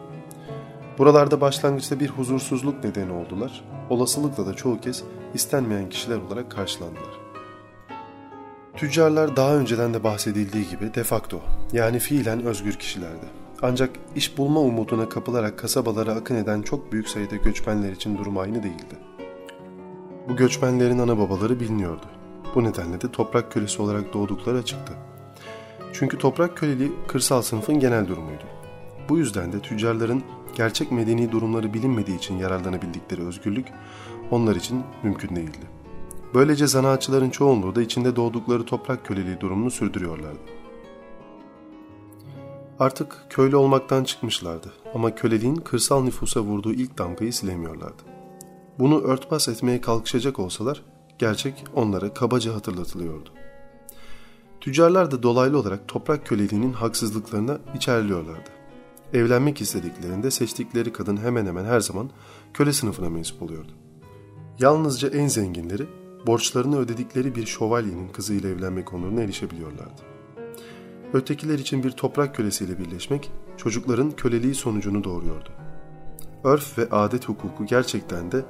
Buralarda başlangıçta bir huzursuzluk nedeni oldular, olasılıkla da çoğu kez istenmeyen kişiler olarak karşılandılar. Tüccarlar daha önceden de bahsedildiği gibi de facto yani fiilen özgür kişilerdi. Ancak iş bulma umuduna kapılarak kasabalara akın eden çok büyük sayıda göçmenler için durum aynı değildi. Bu göçmenlerin ana babaları biliniyordu. Bu nedenle de toprak kölesi olarak doğdukları açıktı. Çünkü toprak köleliği kırsal sınıfın genel durumuydu. Bu yüzden de tüccarların gerçek medeni durumları bilinmediği için yararlanabildikleri özgürlük onlar için mümkün değildi. Böylece zanaatçıların çoğunluğu da içinde doğdukları toprak köleliği durumunu sürdürüyorlardı. Artık köylü olmaktan çıkmışlardı ama köleliğin kırsal nüfusa vurduğu ilk damgayı silemiyorlardı. Bunu örtbas etmeye kalkışacak olsalar gerçek onlara kabaca hatırlatılıyordu. Tüccarlar da dolaylı olarak toprak köleliğinin haksızlıklarına içerliyorlardı. Evlenmek istediklerinde seçtikleri kadın hemen hemen her zaman köle sınıfına mensup oluyordu. Yalnızca en zenginleri borçlarını ödedikleri bir şövalyenin kızıyla evlenmek onuruna erişebiliyorlardı. Ötekiler için bir toprak kölesiyle birleşmek çocukların köleliği sonucunu doğuruyordu. Örf ve adet hukuku gerçekten de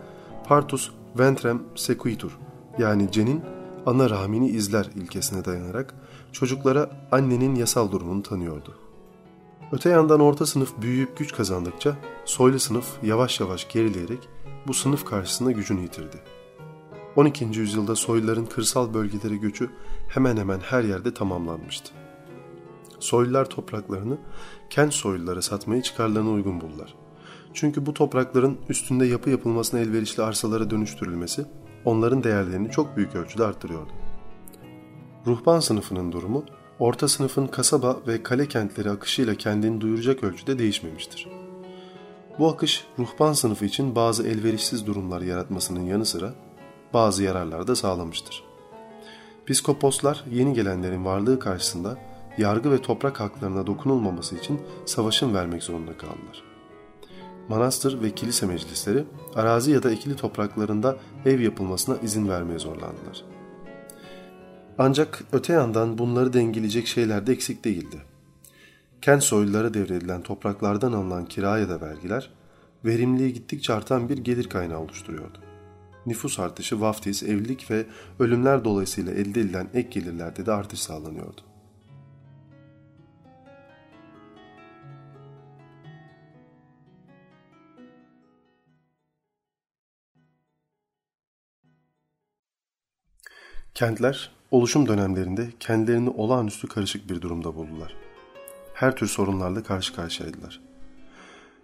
partus ventrem sequitur yani cenin ana rahmini izler ilkesine dayanarak çocuklara annenin yasal durumunu tanıyordu. Öte yandan orta sınıf büyüyüp güç kazandıkça soylu sınıf yavaş yavaş gerileyerek bu sınıf karşısında gücünü yitirdi. 12. yüzyılda soyluların kırsal bölgelere göçü hemen hemen her yerde tamamlanmıştı. Soylular topraklarını kent soylulara satmayı çıkarlarına uygun buldular. Çünkü bu toprakların üstünde yapı yapılmasına elverişli arsalara dönüştürülmesi onların değerlerini çok büyük ölçüde arttırıyordu. Ruhban sınıfının durumu, orta sınıfın kasaba ve kale kentleri akışıyla kendini duyuracak ölçüde değişmemiştir. Bu akış ruhban sınıfı için bazı elverişsiz durumlar yaratmasının yanı sıra bazı yararlar da sağlamıştır. Piskoposlar yeni gelenlerin varlığı karşısında yargı ve toprak haklarına dokunulmaması için savaşın vermek zorunda kaldılar. Manastır ve kilise meclisleri arazi ya da ekili topraklarında ev yapılmasına izin vermeye zorlandılar. Ancak öte yandan bunları dengeleyecek şeyler de eksik değildi. Kent soylulara devredilen topraklardan alınan kira ya da vergiler, verimliliği gittikçe artan bir gelir kaynağı oluşturuyordu nüfus artışı, vaftiz, evlilik ve ölümler dolayısıyla elde edilen ek gelirlerde de artış sağlanıyordu. Kentler oluşum dönemlerinde kendilerini olağanüstü karışık bir durumda buldular. Her tür sorunlarla karşı karşıyaydılar.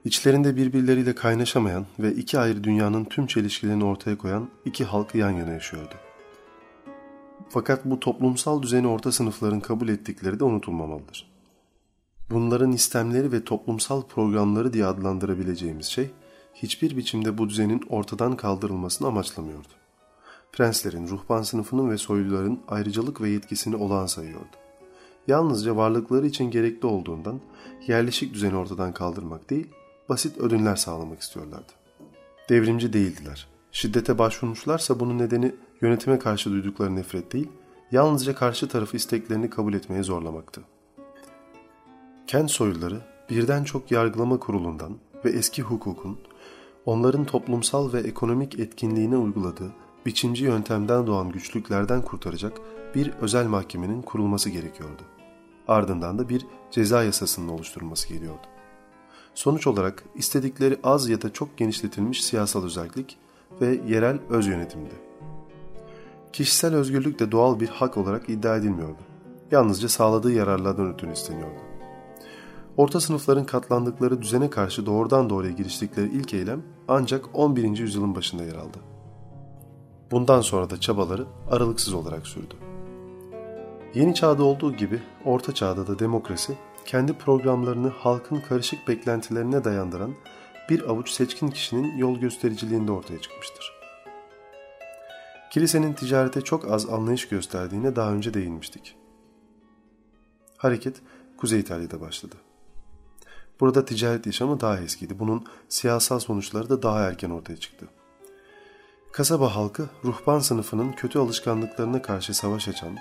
İçlerinde birbirleriyle kaynaşamayan ve iki ayrı dünyanın tüm çelişkilerini ortaya koyan iki halk yan yana yaşıyordu. Fakat bu toplumsal düzeni orta sınıfların kabul ettikleri de unutulmamalıdır. Bunların istemleri ve toplumsal programları diye adlandırabileceğimiz şey, hiçbir biçimde bu düzenin ortadan kaldırılmasını amaçlamıyordu. Prenslerin, ruhban sınıfının ve soyluların ayrıcalık ve yetkisini olağan sayıyordu. Yalnızca varlıkları için gerekli olduğundan yerleşik düzeni ortadan kaldırmak değil, basit ödünler sağlamak istiyorlardı. Devrimci değildiler. Şiddete başvurmuşlarsa bunun nedeni yönetime karşı duydukları nefret değil, yalnızca karşı tarafı isteklerini kabul etmeye zorlamaktı. Kent soyluları birden çok yargılama kurulundan ve eski hukukun onların toplumsal ve ekonomik etkinliğine uyguladığı biçimci yöntemden doğan güçlüklerden kurtaracak bir özel mahkemenin kurulması gerekiyordu. Ardından da bir ceza yasasının oluşturulması geliyordu. Sonuç olarak istedikleri az ya da çok genişletilmiş siyasal özellik ve yerel öz yönetimdi. Kişisel özgürlük de doğal bir hak olarak iddia edilmiyordu. Yalnızca sağladığı yararlardan ötürü isteniyordu. Orta sınıfların katlandıkları düzene karşı doğrudan doğruya giriştikleri ilk eylem ancak 11. yüzyılın başında yer aldı. Bundan sonra da çabaları aralıksız olarak sürdü. Yeni çağda olduğu gibi orta çağda da demokrasi kendi programlarını halkın karışık beklentilerine dayandıran bir avuç seçkin kişinin yol göstericiliğinde ortaya çıkmıştır. Kilisenin ticarete çok az anlayış gösterdiğine daha önce değinmiştik. Hareket Kuzey İtalya'da başladı. Burada ticaret yaşamı daha eskiydi. Bunun siyasal sonuçları da daha erken ortaya çıktı. Kasaba halkı ruhban sınıfının kötü alışkanlıklarına karşı savaş açan,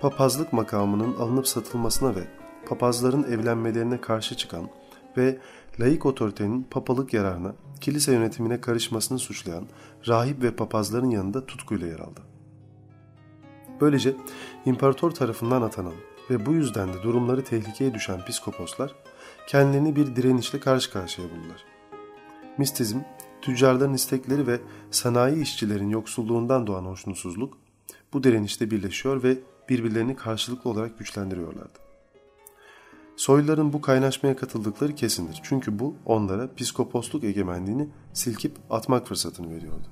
papazlık makamının alınıp satılmasına ve papazların evlenmelerine karşı çıkan ve laik otoritenin papalık yararına kilise yönetimine karışmasını suçlayan rahip ve papazların yanında tutkuyla yer aldı. Böylece imparator tarafından atanan ve bu yüzden de durumları tehlikeye düşen piskoposlar kendilerini bir direnişle karşı karşıya buldular. Mistizm, tüccarların istekleri ve sanayi işçilerin yoksulluğundan doğan hoşnutsuzluk bu direnişte birleşiyor ve birbirlerini karşılıklı olarak güçlendiriyorlardı. Soyluların bu kaynaşmaya katıldıkları kesindir. Çünkü bu onlara piskoposluk egemenliğini silkip atmak fırsatını veriyordu.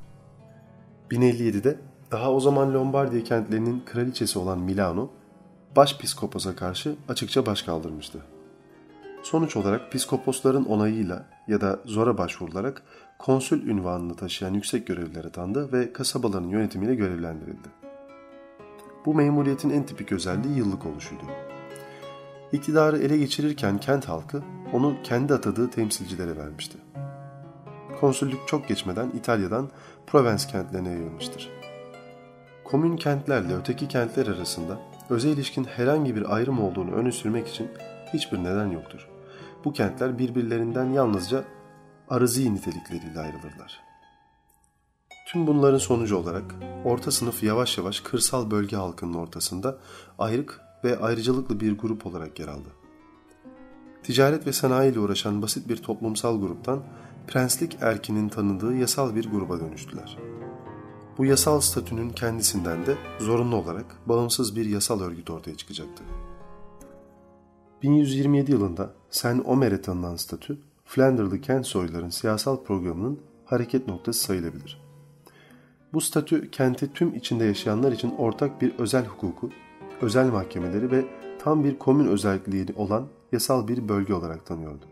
1057'de daha o zaman Lombardiya kentlerinin kraliçesi olan Milano, başpiskoposa karşı açıkça baş kaldırmıştı. Sonuç olarak piskoposların onayıyla ya da zora başvurularak konsül ünvanını taşıyan yüksek görevlilere atandı ve kasabaların yönetimiyle görevlendirildi. Bu memuriyetin en tipik özelliği yıllık oluşuydu. İktidarı ele geçirirken kent halkı onu kendi atadığı temsilcilere vermişti. Konsüllük çok geçmeden İtalya'dan Provence kentlerine yayılmıştır. Komün kentlerle öteki kentler arasında özel ilişkin herhangi bir ayrım olduğunu öne sürmek için hiçbir neden yoktur. Bu kentler birbirlerinden yalnızca arızi nitelikleriyle ayrılırlar. Tüm bunların sonucu olarak orta sınıf yavaş yavaş kırsal bölge halkının ortasında ayrık ve ayrıcalıklı bir grup olarak yer aldı. Ticaret ve sanayi ile uğraşan basit bir toplumsal gruptan prenslik erkinin tanıdığı yasal bir gruba dönüştüler. Bu yasal statünün kendisinden de zorunlu olarak bağımsız bir yasal örgüt ortaya çıkacaktı. 1127 yılında Sen Omer'e tanınan statü, Flanderlı kent soyların siyasal programının hareket noktası sayılabilir. Bu statü kenti tüm içinde yaşayanlar için ortak bir özel hukuku, özel mahkemeleri ve tam bir komün özelliği olan yasal bir bölge olarak tanıyordu.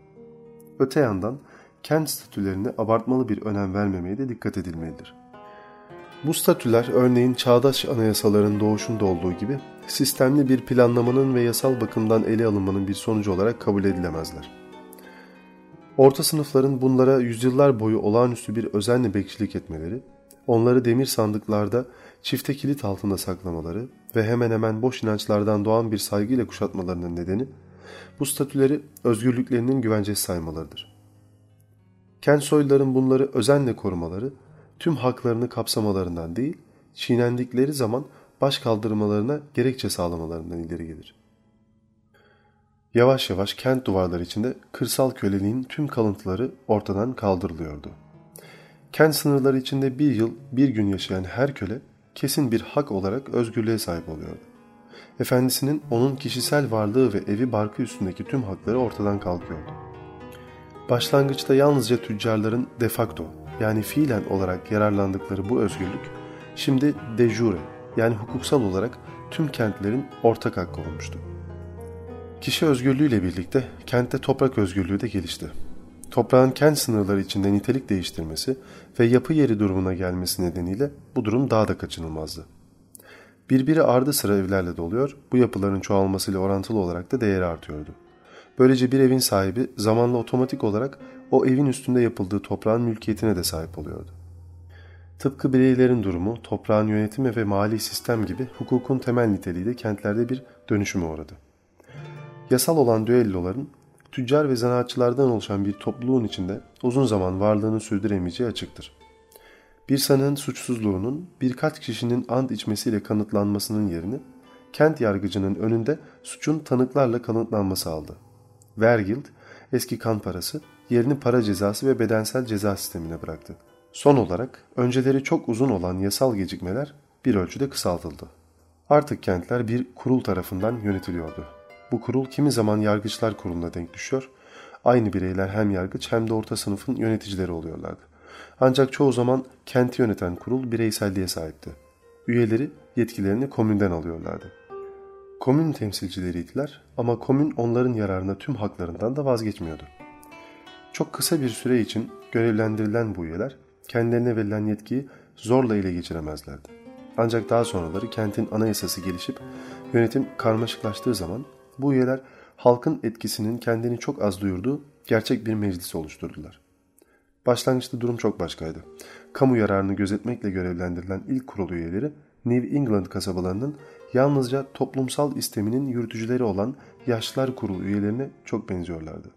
Öte yandan kent statülerine abartmalı bir önem vermemeye de dikkat edilmelidir. Bu statüler örneğin çağdaş anayasaların doğuşunda olduğu gibi sistemli bir planlamanın ve yasal bakımdan ele alınmanın bir sonucu olarak kabul edilemezler. Orta sınıfların bunlara yüzyıllar boyu olağanüstü bir özenle bekçilik etmeleri, onları demir sandıklarda çifte kilit altında saklamaları ve hemen hemen boş inançlardan doğan bir saygıyla kuşatmalarının nedeni, bu statüleri özgürlüklerinin güvencesi saymalarıdır. Kent soyluların bunları özenle korumaları, tüm haklarını kapsamalarından değil, çiğnendikleri zaman baş kaldırmalarına gerekçe sağlamalarından ileri gelir. Yavaş yavaş kent duvarları içinde kırsal köleliğin tüm kalıntıları ortadan kaldırılıyordu. Kent sınırları içinde bir yıl bir gün yaşayan her köle kesin bir hak olarak özgürlüğe sahip oluyordu. Efendisinin onun kişisel varlığı ve evi barkı üstündeki tüm hakları ortadan kalkıyordu. Başlangıçta yalnızca tüccarların de facto yani fiilen olarak yararlandıkları bu özgürlük şimdi de jure yani hukuksal olarak tüm kentlerin ortak hakkı olmuştu. Kişi özgürlüğüyle birlikte kentte toprak özgürlüğü de gelişti. Toprağın kent sınırları içinde nitelik değiştirmesi ve yapı yeri durumuna gelmesi nedeniyle bu durum daha da kaçınılmazdı. Birbiri ardı sıra evlerle doluyor, bu yapıların çoğalmasıyla orantılı olarak da değeri artıyordu. Böylece bir evin sahibi zamanla otomatik olarak o evin üstünde yapıldığı toprağın mülkiyetine de sahip oluyordu. Tıpkı bireylerin durumu, toprağın yönetimi ve mali sistem gibi hukukun temel niteliği de kentlerde bir dönüşüme uğradı. Yasal olan düelloların tüccar ve zanaatçılardan oluşan bir topluluğun içinde uzun zaman varlığını sürdüremeyeceği açıktır. Bir sanığın suçsuzluğunun birkaç kişinin ant içmesiyle kanıtlanmasının yerini kent yargıcının önünde suçun tanıklarla kanıtlanması aldı. Vergild, eski kan parası, yerini para cezası ve bedensel ceza sistemine bıraktı. Son olarak önceleri çok uzun olan yasal gecikmeler bir ölçüde kısaltıldı. Artık kentler bir kurul tarafından yönetiliyordu. Bu kurul kimi zaman yargıçlar kuruluna denk düşüyor. Aynı bireyler hem yargıç hem de orta sınıfın yöneticileri oluyorlardı. Ancak çoğu zaman kenti yöneten kurul bireyselliğe sahipti. Üyeleri yetkilerini komünden alıyorlardı. Komün temsilcileriydiler ama komün onların yararına tüm haklarından da vazgeçmiyordu. Çok kısa bir süre için görevlendirilen bu üyeler kendilerine verilen yetkiyi zorla ele geçiremezlerdi. Ancak daha sonraları kentin anayasası gelişip yönetim karmaşıklaştığı zaman bu üyeler halkın etkisinin kendini çok az duyurduğu gerçek bir meclis oluşturdular. Başlangıçta durum çok başkaydı. Kamu yararını gözetmekle görevlendirilen ilk kurul üyeleri New England kasabalarının yalnızca toplumsal isteminin yürütücüleri olan Yaşlılar Kurulu üyelerine çok benziyorlardı.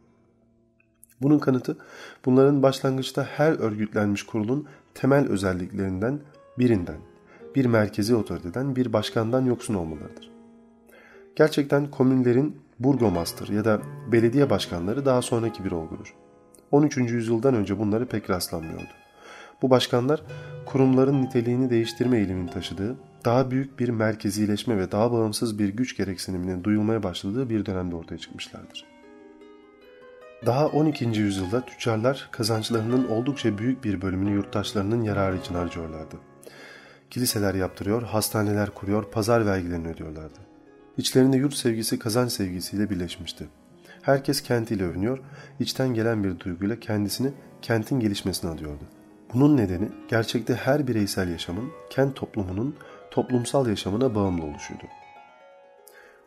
Bunun kanıtı bunların başlangıçta her örgütlenmiş kurulun temel özelliklerinden birinden, bir merkezi otoriteden, bir başkandan yoksun olmalarıdır. Gerçekten komünlerin burgomaster ya da belediye başkanları daha sonraki bir olgudur. 13. yüzyıldan önce bunları pek rastlanmıyordu. Bu başkanlar kurumların niteliğini değiştirme eğilimini taşıdığı, daha büyük bir merkezileşme ve daha bağımsız bir güç gereksiniminin duyulmaya başladığı bir dönemde ortaya çıkmışlardır. Daha 12. yüzyılda tüccarlar kazançlarının oldukça büyük bir bölümünü yurttaşlarının yararı için harcıyorlardı. Kiliseler yaptırıyor, hastaneler kuruyor, pazar vergilerini ödüyorlardı. İçlerinde yurt sevgisi kazanç sevgisiyle birleşmişti. Herkes kentiyle övünüyor, içten gelen bir duyguyla kendisini kentin gelişmesine adıyordu. Bunun nedeni gerçekte her bireysel yaşamın, kent toplumunun toplumsal yaşamına bağımlı oluşuydu.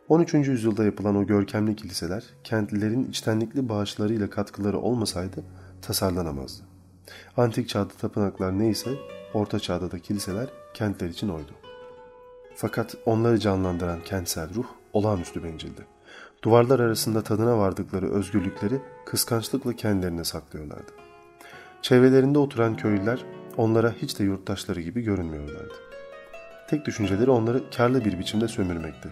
13. yüzyılda yapılan o görkemli kiliseler kentlilerin içtenlikli bağışlarıyla katkıları olmasaydı tasarlanamazdı. Antik çağda tapınaklar neyse orta çağda da kiliseler kentler için oydu. Fakat onları canlandıran kentsel ruh olağanüstü bencildi. Duvarlar arasında tadına vardıkları özgürlükleri kıskançlıkla kendilerine saklıyorlardı. Çevrelerinde oturan köylüler onlara hiç de yurttaşları gibi görünmüyorlardı. Tek düşünceleri onları karlı bir biçimde sömürmekti.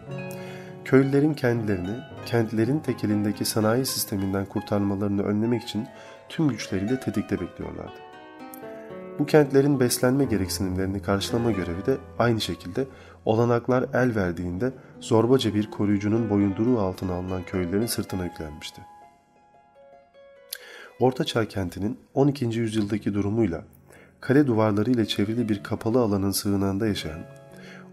Köylülerin kendilerini, kentlerin tekelindeki sanayi sisteminden kurtarmalarını önlemek için tüm güçleriyle tetikte bekliyorlardı. Bu kentlerin beslenme gereksinimlerini karşılama görevi de aynı şekilde olanaklar el verdiğinde zorbaca bir koruyucunun boyunduruğu altına alınan köylülerin sırtına yüklenmişti. Ortaçağ kentinin 12. yüzyıldaki durumuyla kale duvarlarıyla çevrili bir kapalı alanın sığınağında yaşayan,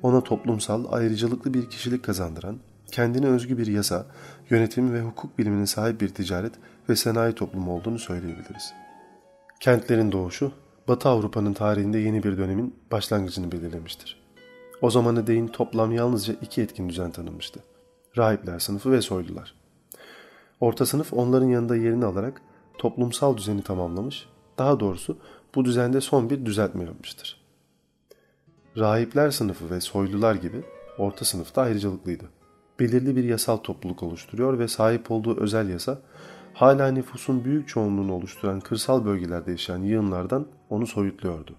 ona toplumsal ayrıcalıklı bir kişilik kazandıran, kendine özgü bir yasa, yönetim ve hukuk bilimine sahip bir ticaret ve sanayi toplumu olduğunu söyleyebiliriz. Kentlerin doğuşu, Batı Avrupa'nın tarihinde yeni bir dönemin başlangıcını belirlemiştir. O zamana değin toplam yalnızca iki etkin düzen tanınmıştı. Rahipler sınıfı ve soylular. Orta sınıf onların yanında yerini alarak toplumsal düzeni tamamlamış, daha doğrusu bu düzende son bir düzeltme yapmıştır. Rahipler sınıfı ve soylular gibi orta sınıfta ayrıcalıklıydı. Belirli bir yasal topluluk oluşturuyor ve sahip olduğu özel yasa hala nüfusun büyük çoğunluğunu oluşturan kırsal bölgelerde yaşayan yığınlardan onu soyutluyordu.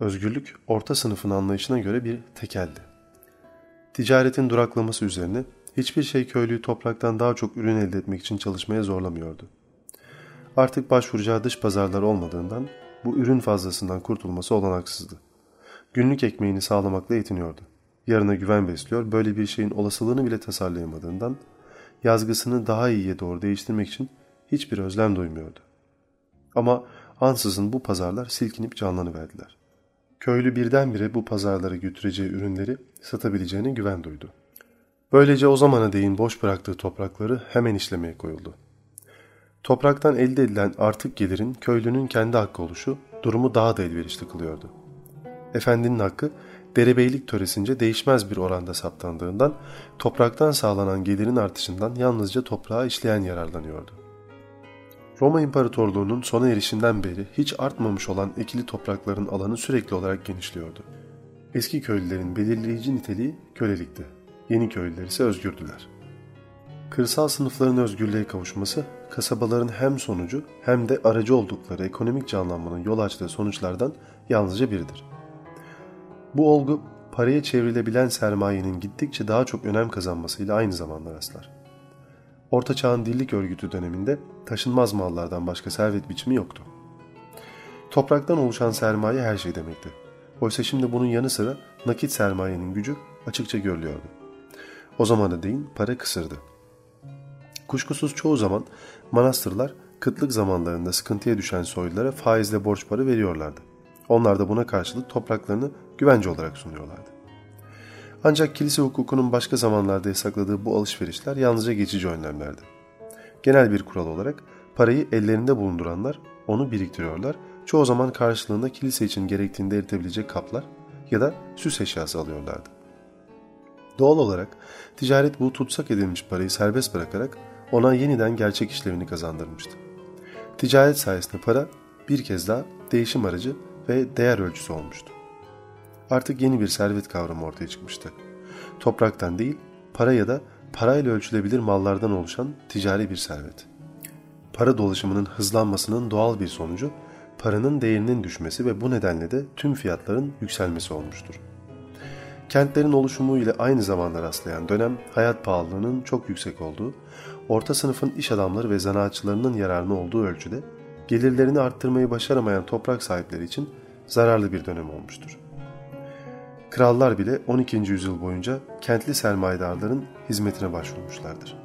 Özgürlük orta sınıfın anlayışına göre bir tekeldi. Ticaretin duraklaması üzerine hiçbir şey köylüyü topraktan daha çok ürün elde etmek için çalışmaya zorlamıyordu. Artık başvuracağı dış pazarlar olmadığından bu ürün fazlasından kurtulması olanaksızdı. Günlük ekmeğini sağlamakla yetiniyordu. Yarına güven besliyor, böyle bir şeyin olasılığını bile tasarlayamadığından yazgısını daha iyiye doğru değiştirmek için hiçbir özlem duymuyordu. Ama ansızın bu pazarlar silkinip canlanıverdiler. Köylü birdenbire bu pazarlara götüreceği ürünleri satabileceğine güven duydu. Böylece o zamana değin boş bıraktığı toprakları hemen işlemeye koyuldu. Topraktan elde edilen artık gelirin köylünün kendi hakkı oluşu durumu daha da elverişli kılıyordu. Efendinin hakkı derebeylik töresince değişmez bir oranda saptandığından topraktan sağlanan gelirin artışından yalnızca toprağa işleyen yararlanıyordu. Roma İmparatorluğu'nun sona erişinden beri hiç artmamış olan ekili toprakların alanı sürekli olarak genişliyordu. Eski köylülerin belirleyici niteliği kölelikti. Yeni köylüler ise özgürdüler. Kırsal sınıfların özgürlüğe kavuşması, kasabaların hem sonucu hem de aracı oldukları ekonomik canlanmanın yol açtığı sonuçlardan yalnızca biridir. Bu olgu paraya çevrilebilen sermayenin gittikçe daha çok önem kazanmasıyla aynı zamanda rastlar. Orta Çağ'ın dillik örgütü döneminde taşınmaz mallardan başka servet biçimi yoktu. Topraktan oluşan sermaye her şey demekti. Oysa şimdi bunun yanı sıra nakit sermayenin gücü açıkça görülüyordu. O zamana değin para kısırdı. Kuşkusuz çoğu zaman manastırlar kıtlık zamanlarında sıkıntıya düşen soylulara faizle borç para veriyorlardı. Onlar da buna karşılık topraklarını güvence olarak sunuyorlardı. Ancak kilise hukukunun başka zamanlarda yasakladığı bu alışverişler yalnızca geçici önlemlerdi. Genel bir kural olarak parayı ellerinde bulunduranlar onu biriktiriyorlar, çoğu zaman karşılığında kilise için gerektiğinde eritebilecek kaplar ya da süs eşyası alıyorlardı. Doğal olarak ticaret bu tutsak edilmiş parayı serbest bırakarak ona yeniden gerçek işlevini kazandırmıştı. Ticaret sayesinde para bir kez daha değişim aracı ve değer ölçüsü olmuştu. Artık yeni bir servet kavramı ortaya çıkmıştı. Topraktan değil, para ya da parayla ölçülebilir mallardan oluşan ticari bir servet. Para dolaşımının hızlanmasının doğal bir sonucu paranın değerinin düşmesi ve bu nedenle de tüm fiyatların yükselmesi olmuştur. Kentlerin oluşumu ile aynı zamanda rastlayan dönem hayat pahalılığının çok yüksek olduğu, orta sınıfın iş adamları ve zanaatçılarının yararına olduğu ölçüde gelirlerini arttırmayı başaramayan toprak sahipleri için zararlı bir dönem olmuştur. Krallar bile 12. yüzyıl boyunca kentli sermayedarların hizmetine başvurmuşlardır.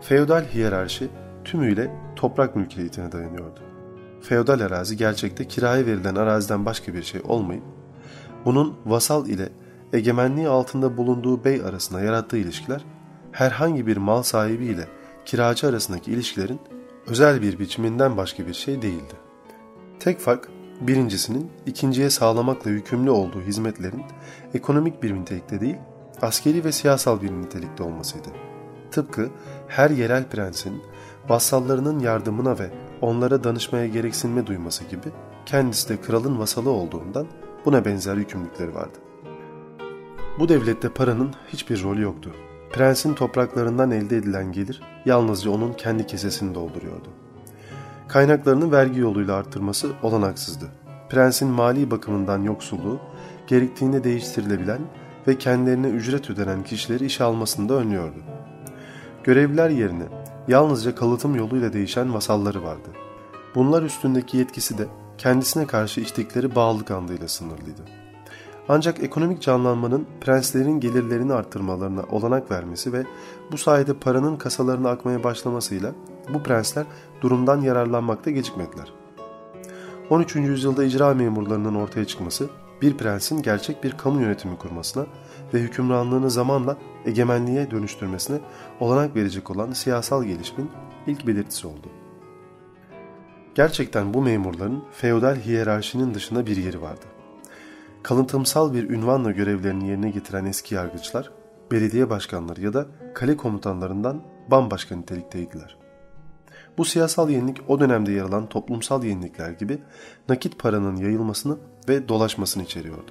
Feodal hiyerarşi tümüyle toprak mülkiyetine dayanıyordu. Feodal arazi gerçekte kiraya verilen araziden başka bir şey olmayıp, bunun vasal ile egemenliği altında bulunduğu bey arasında yarattığı ilişkiler, herhangi bir mal sahibi ile kiracı arasındaki ilişkilerin özel bir biçiminden başka bir şey değildi. Tek fark birincisinin ikinciye sağlamakla yükümlü olduğu hizmetlerin ekonomik bir nitelikte değil, askeri ve siyasal bir nitelikte olmasıydı. Tıpkı her yerel prensin vassallarının yardımına ve onlara danışmaya gereksinme duyması gibi kendisi de kralın vasalı olduğundan buna benzer yükümlülükleri vardı. Bu devlette paranın hiçbir rolü yoktu. Prensin topraklarından elde edilen gelir yalnızca onun kendi kesesini dolduruyordu. Kaynaklarını vergi yoluyla arttırması olanaksızdı. Prensin mali bakımından yoksulluğu, gerektiğinde değiştirilebilen ve kendilerine ücret ödenen kişileri işe almasını da önlüyordu. Görevliler yerine yalnızca kalıtım yoluyla değişen vasalları vardı. Bunlar üstündeki yetkisi de kendisine karşı içtikleri bağlılık andıyla sınırlıydı. Ancak ekonomik canlanmanın prenslerin gelirlerini arttırmalarına olanak vermesi ve bu sayede paranın kasalarına akmaya başlamasıyla bu prensler durumdan yararlanmakta gecikmediler. 13. yüzyılda icra memurlarının ortaya çıkması bir prensin gerçek bir kamu yönetimi kurmasına ve hükümranlığını zamanla egemenliğe dönüştürmesine olanak verecek olan siyasal gelişimin ilk belirtisi oldu. Gerçekten bu memurların feodal hiyerarşinin dışında bir yeri vardı. Kalıntımsal bir ünvanla görevlerini yerine getiren eski yargıçlar, belediye başkanları ya da kale komutanlarından bambaşka nitelikteydiler. Bu siyasal yenilik o dönemde yer alan toplumsal yenilikler gibi nakit paranın yayılmasını ve dolaşmasını içeriyordu.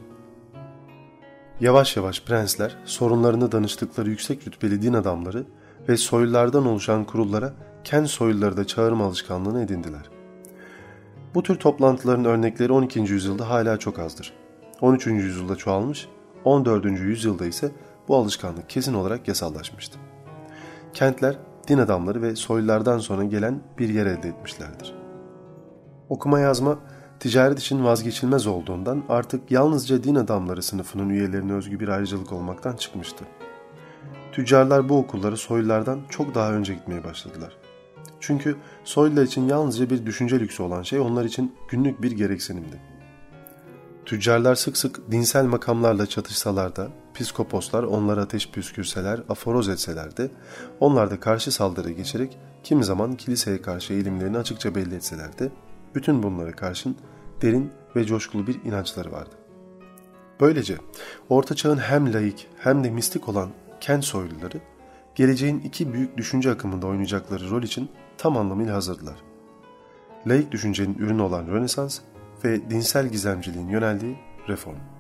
Yavaş yavaş prensler sorunlarını danıştıkları yüksek rütbeli din adamları ve soylulardan oluşan kurullara kendi soyluları da çağırma alışkanlığını edindiler. Bu tür toplantıların örnekleri 12. yüzyılda hala çok azdır. 13. yüzyılda çoğalmış, 14. yüzyılda ise bu alışkanlık kesin olarak yasallaşmıştı. Kentler din adamları ve soylulardan sonra gelen bir yer elde etmişlerdir. Okuma yazma ticaret için vazgeçilmez olduğundan artık yalnızca din adamları sınıfının üyelerine özgü bir ayrıcalık olmaktan çıkmıştı. Tüccarlar bu okulları soylulardan çok daha önce gitmeye başladılar. Çünkü soylular için yalnızca bir düşünce lüksü olan şey onlar için günlük bir gereksinimdi. Tüccarlar sık sık dinsel makamlarla çatışsalar da, piskoposlar onlara ateş püskürseler, aforoz etseler de, onlar da karşı saldırı geçerek kimi zaman kiliseye karşı eğilimlerini açıkça belli etseler de, bütün bunlara karşın derin ve coşkulu bir inançları vardı. Böylece Orta Çağ'ın hem laik hem de mistik olan kent soyluları, geleceğin iki büyük düşünce akımında oynayacakları rol için tam anlamıyla hazırdılar. Laik düşüncenin ürünü olan Rönesans ve dinsel gizemciliğin yöneldiği reform.